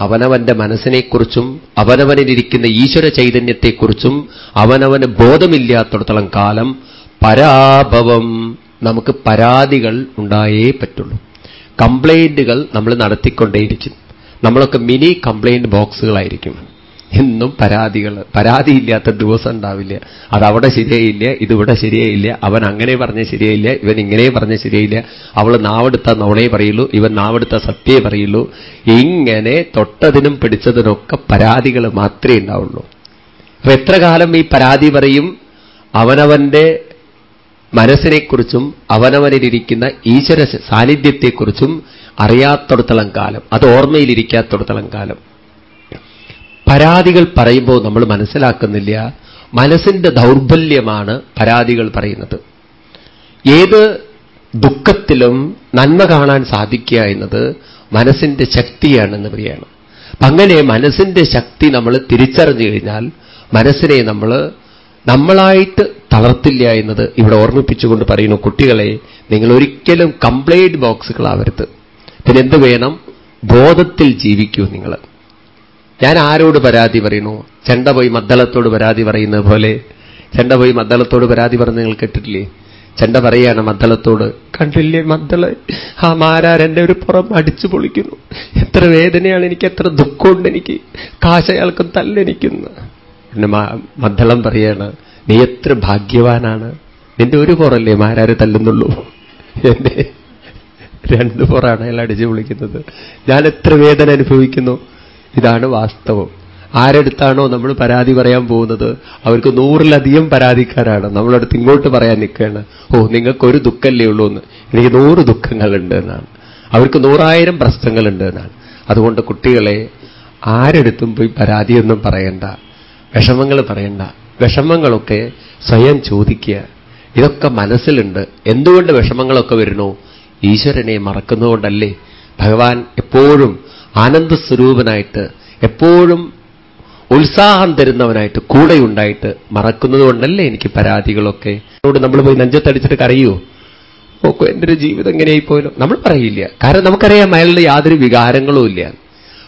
S1: അവനവന്റെ മനസ്സിനെക്കുറിച്ചും അവനവനിലിരിക്കുന്ന ഈശ്വര ചൈതന്യത്തെക്കുറിച്ചും അവനവന് ബോധമില്ലാത്തിടത്തോളം കാലം പരാഭവം. നമുക്ക് പരാതികൾ ഉണ്ടായേ പറ്റുള്ളൂ. കംപ്ലൈന്റുകൾ നമ്മൾ നടത്തിക്കൊണ്ടേയിരിക്കും. നമ്മളൊക്കെ മിനി കംപ്ലൈന്റ് ബോക്സുകളായിരിക്കും. എന്നും പരാതികൾ. പരാതിയില്ലാത്ത ദിവസം ഉണ്ടാവില്ല. അതവിടെ ശരിയായില്ല ഇതിവിടെ ശരിയായില്ല അവൻ അങ്ങനെ പറഞ്ഞ ശരിയായില്ല ഇവൻ ഇങ്ങനെ പറഞ്ഞ ശരിയായില്ല. അവൾ നാവെടുത്ത നോണേ പറയുള്ളൂ ഇവൻ നാവെടുത്ത സത്യേ പറയുള്ളൂ. ഇങ്ങനെ തൊട്ടതിനും പിടിച്ചതിനൊക്കെ പരാതികൾ മാത്രമേ ഉണ്ടാവുള്ളൂ. അപ്പൊ എത്ര കാലം ഈ പരാതി പറയും? അവനവന്റെ മനസ്സിനെക്കുറിച്ചും അവനവനിലിരിക്കുന്ന ഈശ്വര സാന്നിധ്യത്തെക്കുറിച്ചും അറിയാത്തടത്തോളം കാലം അത് ഓർമ്മയിലിരിക്കാത്തടത്തോളം കാലം. പരാതികൾ പറയുമ്പോൾ നമ്മൾ മനസ്സിലാക്കുന്നില്ല. മനസ്സിന്റെ ദൗർബല്യമാണ് പരാതികൾ പറയുന്നത്. ഏത് ദുഃഖത്തിലും നന്മ കാണാൻ സാധിക്കുക എന്നത് മനസ്സിന്റെ ശക്തിയാണെന്ന് പറയാണ് അങ്ങനെ മനസ്സിന്റെ ശക്തി നമ്മൾ തിരിച്ചറിഞ്ഞു കഴിഞ്ഞാൽ മനസ്സിനെ നമ്മൾ നമ്മളായിട്ട് തളർത്തില്ല എന്നത് ഇവിടെ ഓർമ്മിപ്പിച്ചുകൊണ്ട് പറയുന്നു കുട്ടികളെ നിങ്ങൾ ഒരിക്കലും കംപ്ലൈന്റ് ബോക്സുകളാവരുത് പിന്നെന്ത് വേണം? ബോധത്തിൽ ജീവിക്കൂ നിങ്ങൾ ഞാൻ ആരോട് പരാതി പറയുന്നു? ചെണ്ട പോയി മദ്ദളത്തോട് പരാതി പറയുന്നത് പോലെ. ചെണ്ട പോയി മദ്ദളത്തോട് പരാതി പറഞ്ഞ് നിങ്ങൾ കേട്ടിട്ടില്ലേ? ചെണ്ട പറയാണ് മദ്ദളത്തോട് കണ്ടില്ലേ മദ്ദള? ആ മാരാരെന്റെ ഒരു പുറം അടിച്ചു പൊളിക്കുന്നു. എത്ര വേദനയാണ് എനിക്ക് എത്ര ദുഃഖമുണ്ട് എനിക്ക്. കാശയാൾക്കും തല്ലെനിക്കുന്നു. പിന്നെ മദ്ദളം പറയാണ്. നീ എത്ര ഭാഗ്യവാനാണ്. നിന്റെ ഒരു പുറല്ലേ മാരാര് തല്ലുന്നുള്ളൂ. എന്നെ രണ്ട് പുറാണ് അയാൾ അടിച്ചു വിളിക്കുന്നത് ഞാൻ എത്ര വേദന അനുഭവിക്കുന്നു. ഇതാണ് വാസ്തവം. ആരെടുത്താണോ നമ്മൾ പരാതി പറയാൻ പോകുന്നത്? അവർക്ക് നൂറിലധികം പരാതിക്കാരാണ്. നമ്മളടുത്ത് ഇങ്ങോട്ട് പറയാൻ നിൽക്കുകയാണ്. ഓ നിങ്ങൾക്കൊരു ദുഃഖമല്ലേ ഉള്ളൂ എന്ന് എനിക്ക് നൂറ് ദുഃഖങ്ങളുണ്ട് എന്നാണ്. അവർക്ക് നൂറായിരം പ്രശ്നങ്ങളുണ്ട് എന്നാണ്. അതുകൊണ്ട് കുട്ടികളെ ആരെടുത്തും പോയി പരാതിയൊന്നും പറയണ്ട. വിഷമങ്ങൾ പറയണ്ട. വിഷമങ്ങളൊക്കെ സ്വയം ചോദിക്കുക. ഇതൊക്കെ മനസ്സിലുണ്ട്. എന്തുകൊണ്ട് വിഷമങ്ങളൊക്കെ വരുന്നു? ഈശ്വരനെ മറക്കുന്നതുകൊണ്ടല്ലേ? ഭഗവാൻ എപ്പോഴും ആനന്ദ സ്വരൂപനായിട്ട് എപ്പോഴും ഉത്സാഹം തരുന്നവനായിട്ട് കൂടെയുണ്ടായിട്ട് മറക്കുന്നതുകൊണ്ടല്ലേ എനിക്ക് പരാതികളൊക്കെ? അതോട് നമ്മൾ പോയി നെഞ്ചത്തടിച്ചിട്ട് കറിയോ ഓക്കെ എന്റെ ഒരു ജീവിതം എങ്ങനെയായി പോയല്ലോ നമ്മൾ പറയില്ല. കാരണം നമുക്കറിയാം അയാളുടെ യാതൊരു വികാരങ്ങളും ഇല്ല.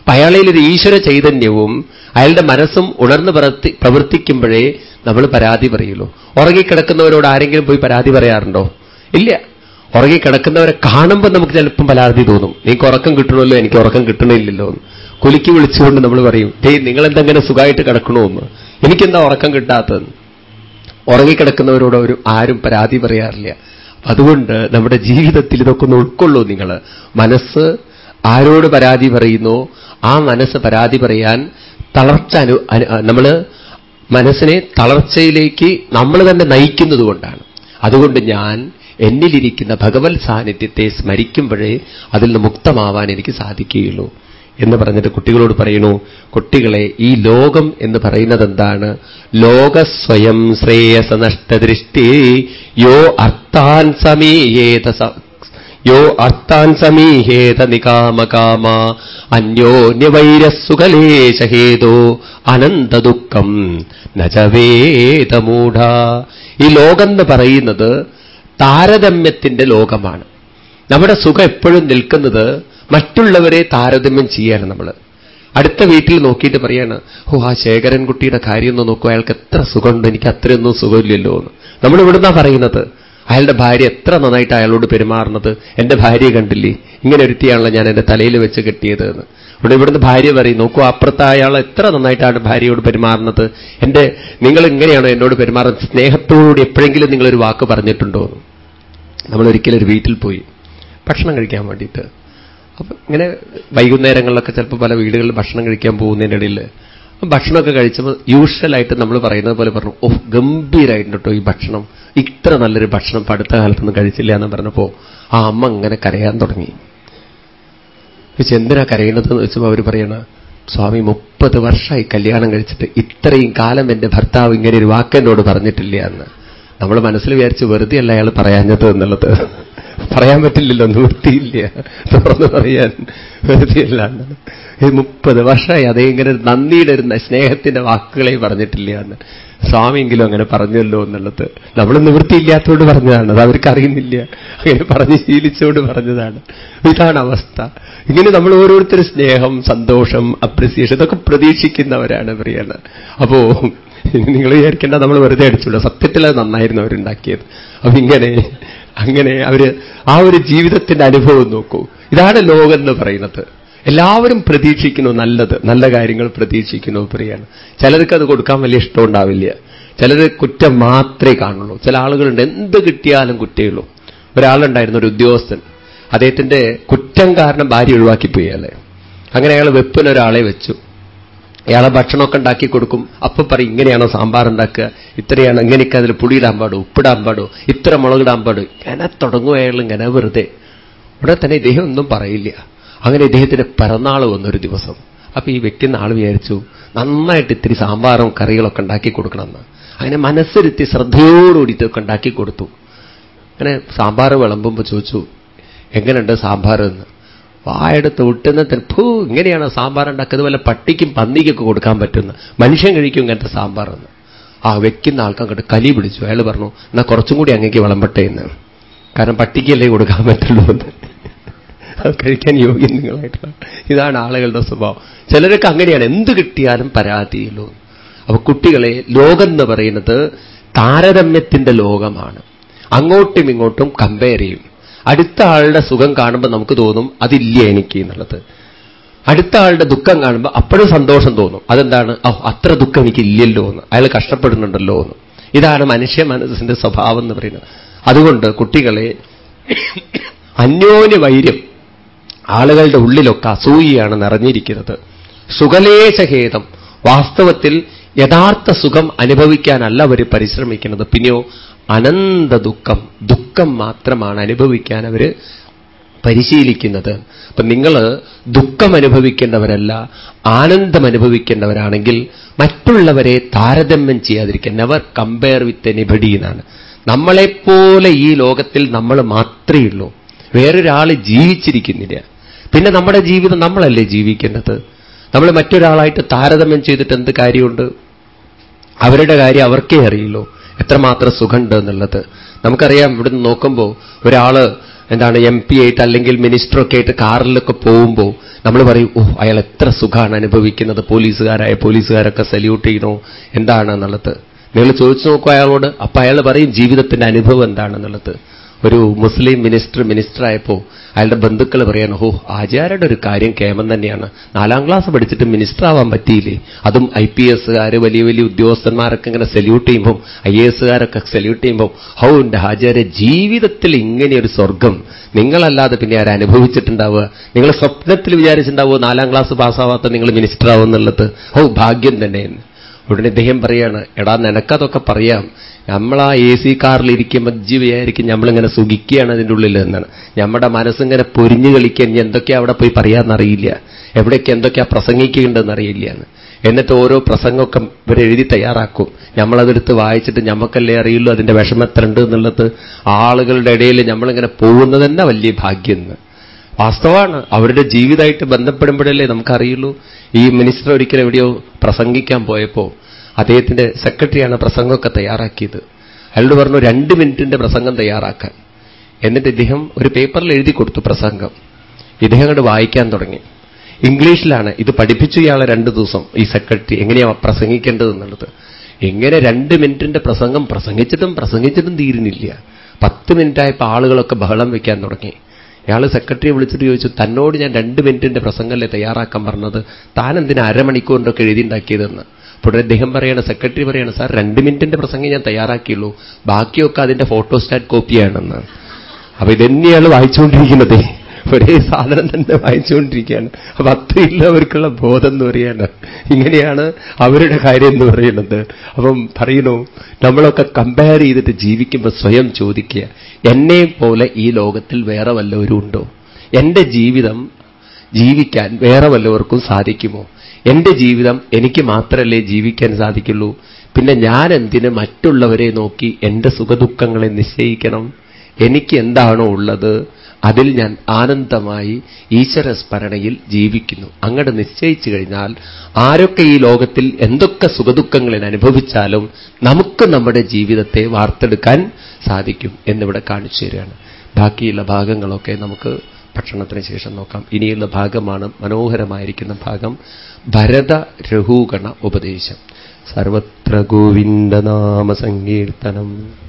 S1: അയാളിൽ ഒരു ഈശ്വര ചൈതന്യവും അയാളുടെ മനസ്സും ഉണർന്ന് പ്രവർത്തി പ്രവർത്തിക്കുമ്പോഴേ നമ്മൾ പരാതി പറയുള്ളൂ. ഉറങ്ങിക്കിടക്കുന്നവരോട് ആരെങ്കിലും പോയി പരാതി പറയാറുണ്ടോ? ഇല്ല. ഉറങ്ങിക്കിടക്കുന്നവരെ കാണുമ്പോൾ നമുക്ക് ചിലപ്പം പരാതി തോന്നും. നിങ്ങൾക്ക് ഉറക്കം കിട്ടണമല്ലോ എനിക്ക് ഉറക്കം കിട്ടണില്ലല്ലോ കുലുക്കി വിളിച്ചുകൊണ്ട് നമ്മൾ പറയും ഏയ് നിങ്ങളെന്തെങ്ങനെ സുഖമായിട്ട് കിടക്കണമെന്ന് എനിക്കെന്താ ഉറക്കം കിട്ടാത്തതെന്ന്? ഉറങ്ങിക്കിടക്കുന്നവരോട് ഒരു ആരും പരാതി പറയാറില്ല. അതുകൊണ്ട് നമ്മുടെ ജീവിതത്തിൽ ഇതൊക്കെ ഒന്ന് ഉൾക്കൊള്ളൂ നിങ്ങൾ. മനസ്സ് ആരോട് പരാതി പറയുന്നു? ആ മനസ്സ് പരാതി പറയാൻ തളർച്ച അനു നമ്മൾ മനസ്സിനെ തളർച്ചയിലേക്ക് നമ്മൾ തന്നെ നയിക്കുന്നതുകൊണ്ടാണ് അതുകൊണ്ട് ഞാൻ എന്നിലിരിക്കുന്ന ഭഗവത് സാന്നിധ്യത്തെ സ്മരിക്കുമ്പോഴേ അതിൽ നിന്ന് മുക്തമാവാൻ എനിക്ക് സാധിക്കുകയുള്ളൂ എന്ന് പറഞ്ഞിട്ട് കുട്ടികളോട് പറയുന്നു കുട്ടികളെ ഈ ലോകം എന്ന് പറയുന്നത് എന്താണ് ലോകസ്വയം ശ്രേയസ നഷ്ടദൃഷ്ടി യോ അർത്ഥാൻ സമീയേത യോ അർത്ഥാൻ സമീഹേത നികാമകാമ അന്യോന്യവൈരസുഖലേശഹേതോ അനന്തദുഃഖം നജവേതമൂഢ ഈ ലോകം എന്ന് പറയുന്നത് താരതമ്യത്തിന്റെ ലോകമാണ്. നമ്മുടെ സുഖം എപ്പോഴും നിൽക്കുന്നത് മറ്റുള്ളവരെ താരതമ്യം ചെയ്യാണ് നമ്മൾ. അടുത്ത വീട്ടിൽ നോക്കിയിട്ട് പറയാണ് ഓ ആ ശേഖരൻകുട്ടിയുടെ കാര്യം ഒന്ന് അയാൾക്ക് എത്ര സുഖമുണ്ട് എനിക്ക് അത്രയൊന്നും സുഖമില്ലല്ലോ എന്ന് നമ്മൾ ഇവിടുന്നാ പറയുന്നത് അയാളുടെ ഭാര്യ എത്ര നന്നായിട്ട് അയാളോട് പെരുമാറുന്നത്? എന്റെ ഭാര്യയെ കണ്ടില്ലേ? ഇങ്ങനെ ഒരുത്തിയാണല്ലോ ഞാൻ എന്റെ തലയിൽ വെച്ച് കെട്ടിയത് എന്ന്. ഇവിടെ ഇവിടുന്ന് ഭാര്യ പറയും നോക്കൂ അപ്പുറത്ത് അയാൾ എത്ര നന്നായിട്ടാണ് ഭാര്യയോട് പെരുമാറുന്നത്? എന്റെ നിങ്ങൾ ഇങ്ങനെയാണോ എന്നോട് പെരുമാറുന്നത്? സ്നേഹത്തോടുകൂടി എപ്പോഴെങ്കിലും നിങ്ങളൊരു വാക്ക് പറഞ്ഞിട്ടുണ്ടോ നമ്മൾ ഒരിക്കലും ഒരു വീട്ടിൽ പോയി ഭക്ഷണം കഴിക്കാൻ വേണ്ടിയിട്ട്. അപ്പൊ ഇങ്ങനെ വൈകുന്നേരങ്ങളിലൊക്കെ ചിലപ്പോൾ പല വീടുകളിൽ ഭക്ഷണം കഴിക്കാൻ പോകുന്നതിന്റെ ഇടയിൽ ഭക്ഷണമൊക്കെ കഴിച്ചപ്പോൾ യൂഷ്വലായിട്ട് നമ്മൾ പറയുന്നത് പോലെ പറഞ്ഞു ഓഹ് ഗംഭീരായിട്ടുണ്ട് കേട്ടോ ഈ ഭക്ഷണം. ഇത്ര നല്ലൊരു ഭക്ഷണം അടുത്ത കാലത്തൊന്നും കഴിച്ചില്ല എന്ന് പറഞ്ഞപ്പോൾ ആ അമ്മ ഇങ്ങനെ കരയാൻ തുടങ്ങി. ചോദിച്ചു എന്തിനാ കരയുന്നതെന്ന് വെച്ചപ്പോൾ അവർ പറയണ സ്വാമി മുപ്പത് വർഷമായി കല്യാണം കഴിച്ചിട്ട് ഇത്രയും കാലം എന്റെ ഭർത്താവ് ഇങ്ങനെ ഒരു വാക്കെന്നോട് പറഞ്ഞിട്ടില്ല എന്ന്. നമ്മൾ മനസ്സിൽ വിചാരിച്ച് വെറുതെ അല്ല അയാൾ പറയാഞ്ഞത് എന്നുള്ളത്. പറയാൻ പറ്റില്ലല്ലോ നിവൃത്തിയില്ല. തുറന്നു പറയാൻ വെറുതെയല്ല മുപ്പത് വർഷമായി അതേ ഇങ്ങനെ നന്ദിയുടെ ഒരു സ്നേഹത്തിന്റെ വാക്കുകളെ പറഞ്ഞിട്ടില്ല എന്ന്. സ്വാമിയെങ്കിലും അങ്ങനെ പറഞ്ഞല്ലോ എന്നുള്ളത്. നമ്മൾ നിവൃത്തിയില്ലാത്തതുകൊണ്ട് പറഞ്ഞതാണ്. അത് അവർക്ക് അറിയുന്നില്ല അങ്ങനെ പറഞ്ഞ് ശീലിച്ചുകൊണ്ട് പറഞ്ഞതാണ്. ഇതാണ് അവസ്ഥ. ഇങ്ങനെ നമ്മൾ ഓരോരുത്തർ സ്നേഹം സന്തോഷം അപ്രിസിയേഷൻ ഇതൊക്കെ പ്രതീക്ഷിക്കുന്നവരാണ് പ്രിയാണ് അപ്പോ നിങ്ങൾ വിചാരിക്കേണ്ട നമ്മൾ വെറുതെ അടിച്ചുള്ളൂ സത്യത്തിൽ അത് നന്നായിരുന്നു അവരുണ്ടാക്കിയത്. അപ്പൊ ഇങ്ങനെ അങ്ങനെ അവർ ആ ഒരു ജീവിതത്തിന്റെ അനുഭവം നോക്കൂ. ഇതാണ് ലോകം എന്ന് പറയുന്നത്. എല്ലാവരും പ്രതീക്ഷിക്കുന്നു നല്ലത്. നല്ല കാര്യങ്ങൾ പ്രതീക്ഷിക്കുന്നു പ്രിയാണ് ചിലർക്ക് അത് കൊടുക്കാൻ വലിയ ഇഷ്ടമുണ്ടാവില്ല. ചിലർ കുറ്റം മാത്രമേ കാണുള്ളൂ. ചില ആളുകളുണ്ട് എന്ത് കിട്ടിയാലും കുറ്റയുള്ളൂ ഒരാളുണ്ടായിരുന്നു ഒരു ഉദ്യോഗസ്ഥൻ. അദ്ദേഹത്തിന്റെ കുറ്റം കാരണം ഭാര്യ ഒഴിവാക്കിപ്പോയി അങ്ങനെ അയാൾ വെപ്പിനൊരാളെ വെച്ചു. അയാളെ ഭക്ഷണമൊക്കെ ഉണ്ടാക്കി കൊടുക്കും. അപ്പൊ പറയും ഇങ്ങനെയാണോ സാമ്പാർ ഉണ്ടാക്കുക? ഇത്രയാണ്. ഇങ്ങനെയൊക്കെ അതിൽ പുളിയിടാൻ പാടും? ഉപ്പിടാൻ പാടും? ഇത്ര മുളകിടാൻ പാടും? ഇങ്ങനെ തുടങ്ങും അയാൾ ഇങ്ങനെ വെറുതെ. ഉടനെ തന്നെ ഇദ്ദേഹം ഒന്നും പറയില്ല. അങ്ങനെ ഇദ്ദേഹത്തിന്റെ പിറന്നാൾ വന്നൊരു ദിവസം. അപ്പൊ ഈ വ്യക്തി നാൾ വിചാരിച്ചു നന്നായിട്ട് ഇത്തിരി സാമ്പാറും കറികളൊക്കെ ഉണ്ടാക്കി കൊടുക്കണമെന്ന്. അങ്ങനെ മനസ്സിരുത്തി ശ്രദ്ധയോടുകൂടി ഇതൊക്കെ ഉണ്ടാക്കി കൊടുത്തു. അങ്ങനെ സാമ്പാർ വിളമ്പുമ്പോൾ ചോദിച്ചു എങ്ങനെയുണ്ട് സാമ്പാർ എന്ന് വായെടുത്ത് വിട്ടുന്ന ഫൂ ഇങ്ങനെയാണ് സാമ്പാർ ഉണ്ടാക്കുന്നത് വല്ല പട്ടിക്കും പന്നിക്കൊക്കെ കൊടുക്കാൻ പറ്റുന്ന മനുഷ്യൻ കഴിക്കും ഇങ്ങനത്തെ സാമ്പാർ എന്ന് ആ വെക്കുന്ന ആൾക്കാർ കണ്ട് കലി പിടിച്ചു. അയാൾ പറഞ്ഞു എന്നാൽ കുറച്ചും കൂടി അങ്ങേക്ക് വിളമ്പട്ടെ എന്ന്. കാരണം പട്ടിക്കല്ലേ കൊടുക്കാൻ പറ്റുള്ളൂ എന്ന്. അത് കഴിക്കാൻ നിങ്ങളായിട്ടാണ് ഇതാണ് ആളുകളുടെ സ്വഭാവം. ചിലരൊക്കെ അങ്ങനെയാണ്. എന്ത് കിട്ടിയാലും പരാതിയില്ലോ. അപ്പൊ കുട്ടികളെ ലോകം എന്ന് പറയുന്നത് താരതമ്യത്തിന്റെ ലോകമാണ്. അങ്ങോട്ടും ഇങ്ങോട്ടും കമ്പയർ ചെയ്യും. അടുത്ത ആളുടെ സുഖം കാണുമ്പോൾ നമുക്ക് തോന്നും അതില്ല എനിക്ക് എന്നുള്ളത്. അടുത്ത ആളുടെ ദുഃഖം കാണുമ്പോൾ അപ്പോഴും സന്തോഷം തോന്നും. അതെന്താണ്? ഓ അത്ര ദുഃഖം എനിക്ക് ഇല്ലല്ലോ എന്ന്. അയാൾ കഷ്ടപ്പെടുന്നുണ്ടല്ലോ എന്ന്. ഇതാണ് മനുഷ്യ മനസ്സിന്റെ സ്വഭാവം എന്ന് പറയുന്നത്. അതുകൊണ്ട് കുട്ടികളെ അന്യോന്യ വൈര്യം ആളുകളുടെ ഉള്ളിലൊക്കെ അസൂയിയാണ് നിറഞ്ഞിരിക്കുന്നത്. സുഖലേശഹേതം. വാസ്തവത്തിൽ യഥാർത്ഥ സുഖം അനുഭവിക്കാനല്ല അവർ പരിശ്രമിക്കുന്നത്. പിന്നെയോ അനന്ത ദുഃഖം. ദുഃഖം മാത്രമാണ് അനുഭവിക്കാൻ അവർ പരിശീലിക്കുന്നത്. അപ്പൊ നിങ്ങൾ ദുഃഖം അനുഭവിക്കേണ്ടവരല്ല ആനന്ദം അനുഭവിക്കേണ്ടവരാണെങ്കിൽ മറ്റുള്ളവരെ താരതമ്യം ചെയ്യാതിരിക്കുക. നെവർ കമ്പയർ വിത്ത് എനിബഡി എന്നാണ്. നമ്മളെപ്പോലെ ഈ ലോകത്തിൽ നമ്മൾ മാത്രമേ ഉള്ളൂ. വേറൊരാൾ ജീവിച്ചിരിക്കുന്നില്ല. പിന്നെ നമ്മുടെ ജീവിതം നമ്മളല്ലേ ജീവിക്കേണ്ടത് നമ്മൾ മറ്റൊരാളായിട്ട് താരതമ്യം ചെയ്തിട്ട് എന്ത് കാര്യമുണ്ട്? അവരുടെ കാര്യം അവർക്കേ അറിയുള്ളൂ എത്രമാത്രം സുഖമുണ്ട് എന്നുള്ളത്. നമുക്കറിയാം ഇവിടുന്ന് നോക്കുമ്പോൾ ഒരാൾ എന്താണ് എം പി ആയിട്ട് അല്ലെങ്കിൽ മിനിസ്റ്ററൊക്കെ ആയിട്ട് കാറിലൊക്കെ പോകുമ്പോൾ നമ്മൾ പറയും ഓ അയാൾ എത്ര സുഖമാണ് അനുഭവിക്കുന്നത്. പോലീസുകാരായ പോലീസുകാരൊക്കെ സല്യൂട്ട് ചെയ്യണോ എന്താണെന്നുള്ളത് നിങ്ങൾ ചോദിച്ചു നോക്കുക അയാളോട്. അപ്പൊ അയാൾ പറയും ജീവിതത്തിന്റെ അനുഭവം എന്താണെന്നുള്ളത്. ഒരു മുസ്ലിം മിനിസ്റ്റർ ആയപ്പോൾ അയാളുടെ ബന്ധുക്കൾ പറയാണ് ഹോ ആചാര്യയുടെ ഒരു കാര്യം കേമം തന്നെയാണ്. നാലാം ക്ലാസ് പഠിച്ചിട്ട് മിനിസ്റ്റർ ആവാൻ പറ്റിയില്ലേ? അതും ഐ പി വലിയ വലിയ ഉദ്യോഗസ്ഥന്മാരൊക്കെ ഇങ്ങനെ സല്യൂട്ട് ചെയ്യുമ്പോൾ ഐ എ സല്യൂട്ട് ചെയ്യുമ്പോൾ ഹൗ ഉണ്ട് ആചാര്യ ജീവിതത്തിൽ ഇങ്ങനെയൊരു സ്വർഗം. നിങ്ങളല്ലാതെ പിന്നെ ആരും അനുഭവിച്ചിട്ടുണ്ടാവുക? നിങ്ങൾ സ്വപ്നത്തിൽ വിചാരിച്ചിട്ടുണ്ടാവുക നാലാം ക്ലാസ് പാസ്സാവാത്ത നിങ്ങൾ മിനിസ്റ്റർ ആവും എന്നുള്ളത്? ഹൗ ഭാഗ്യം തന്നെയെന്ന് ഉടനെ ഇദ്ദേഹം പറയാണ് എടാ നിനക്കതൊക്കെ പറയാം. നമ്മൾ ആ എ സി കാറിൽ ഇരിക്കുമ്പോൾ ജി നമ്മളിങ്ങനെ സുഖിക്കുകയാണ് അതിന്റെ ഉള്ളിൽ എന്നാണ്. നമ്മുടെ മനസ്സിങ്ങനെ പൊരിഞ്ഞു കളിക്കാൻ ഇനി എന്തൊക്കെയാ അവിടെ പോയി പറയാമെന്നറിയില്ല എവിടേക്ക് എന്തൊക്കെയാ പ്രസംഗിക്കേണ്ടതെന്ന് അറിയില്ല എന്ന് എന്നിട്ട് ഓരോ പ്രസംഗമൊക്കെ ഇവരെഴുതി തയ്യാറാക്കും. നമ്മളതെടുത്ത് വായിച്ചിട്ട് ഞമ്മക്കല്ലേ അറിയുള്ളൂ അതിന്റെ വിഷമത്രണ്ട് എന്നുള്ളത്. ആളുകളുടെ ഇടയിൽ നമ്മളിങ്ങനെ പോകുന്നത് തന്നെ വലിയ ഭാഗ്യം എന്ന് വാസ്തവമാണ്. അവരുടെ ജീവിതമായിട്ട് ബന്ധപ്പെടുമ്പോഴല്ലേ നമുക്കറിയുള്ളൂ. ഈ മിനിസ്റ്റർ ഒരിക്കലും എവിടെയോ പ്രസംഗിക്കാൻ പോയപ്പോൾ അദ്ദേഹത്തിന്റെ സെക്രട്ടറിയാണ് പ്രസംഗമൊക്കെ തയ്യാറാക്കിയത്. അയാളോട് പറഞ്ഞു രണ്ട് മിനിറ്റിന്റെ പ്രസംഗം തയ്യാറാക്കാൻ. എന്നിട്ട് ഇദ്ദേഹം ഒരു പേപ്പറിൽ എഴുതി കൊടുത്തു പ്രസംഗം. ഇദ്ദേഹം അങ്ങോട്ട് വായിക്കാൻ തുടങ്ങി. ഇംഗ്ലീഷിലാണ്. ഇത് പഠിപ്പിച്ചു ഇയാളെ രണ്ട് ദിവസം ഈ സെക്രട്ടറി. എങ്ങനെയാ പ്രസംഗിക്കേണ്ടത് എന്നുള്ളത് എങ്ങനെ രണ്ട് മിനിറ്റിന്റെ പ്രസംഗം പ്രസംഗിച്ചിട്ടും പ്രസംഗിച്ചിട്ടും തീരുന്നില്ല. പത്ത് മിനിറ്റായപ്പോൾ ആളുകളൊക്കെ ബഹളം വയ്ക്കാൻ തുടങ്ങി. ഇയാൾ സെക്രട്ടറിയെ വിളിച്ചിട്ട് ചോദിച്ചു തന്നോട് ഞാൻ രണ്ട് മിനിറ്റിന്റെ പ്രസംഗമല്ലേ തയ്യാറാക്കാൻ പറഞ്ഞത്? താൻ എന്തിനാ അരമണിക്കൂറിന്റെയൊക്കെ എഴുതിണ്ടാക്കിയതെന്ന് അപ്പോൾ അദ്ദേഹം പറയാണ് സെക്രട്ടറി പറയാണ് സാർ രണ്ട് മിനിറ്റിന്റെ പ്രസംഗം ഞാൻ തയ്യാറാക്കിയുള്ളൂ. ബാക്കിയൊക്കെ അതിന്റെ ഫോട്ടോസ്റ്റാറ്റ് കോപ്പിയാണെന്ന്. അപ്പൊ ഇതന്നെയാണ് വായിച്ചുകൊണ്ടിരിക്കുന്നത്. ഒരേ സാധനം തന്നെ വായിച്ചുകൊണ്ടിരിക്കുകയാണ്. അപ്പൊ അത്രയുള്ളവർക്കുള്ള ബോധം എന്ന് പറയാണ് ഇങ്ങനെയാണ് അവരുടെ കാര്യം എന്ന് പറയുന്നത്. അപ്പം പറയുന്നു നമ്മളൊക്കെ കമ്പയർ ചെയ്തിട്ട് ജീവിക്കുമ്പോൾ സ്വയം ചോദിക്കുക എന്നെ പോലെ ഈ ലോകത്തിൽ വേറെ വല്ലവരും ഉണ്ടോ? എന്റെ ജീവിതം ജീവിക്കാൻ വേറെ വല്ലവർക്കും സാധിക്കുമോ? എന്റെ ജീവിതം എനിക്ക് മാത്രമല്ലേ ജീവിക്കാൻ സാധിക്കുള്ളൂ? പിന്നെ ഞാൻ എന്തിന് മറ്റുള്ളവരെ നോക്കി എന്റെ സുഖദുഃഖങ്ങളെ നിശ്ചയിക്കണം? എനിക്ക് എന്താണോ ഉള്ളത്? അതിൽ ഞാൻ ആനന്ദമായി ഈശ്വര സ്മരണയിൽ ജീവിക്കുന്നു. അങ്ങോട്ട് നിശ്ചയിച്ചു കഴിഞ്ഞാൽ ആരൊക്കെ ഈ ലോകത്തിൽ എന്തൊക്കെ സുഖദുഃഖങ്ങളിൽ അനുഭവിച്ചാലും നമുക്ക് നമ്മുടെ ജീവിതത്തെ വാർത്തെടുക്കാൻ സാധിക്കും എന്നിവിടെ കാണിച്ചു തരികയാണ്. ബാക്കിയുള്ള ഭാഗങ്ങളൊക്കെ നമുക്ക് ഭക്ഷണത്തിന് ശേഷം നോക്കാം. ഇനിയുള്ള ഭാഗമാണ് മനോഹരമായിരിക്കുന്ന ഭാഗം ഭരത രഹൂഗണ ഉപദേശം. സർവത്ര ഗോവിന്ദനാമ സങ്കീർത്തനം.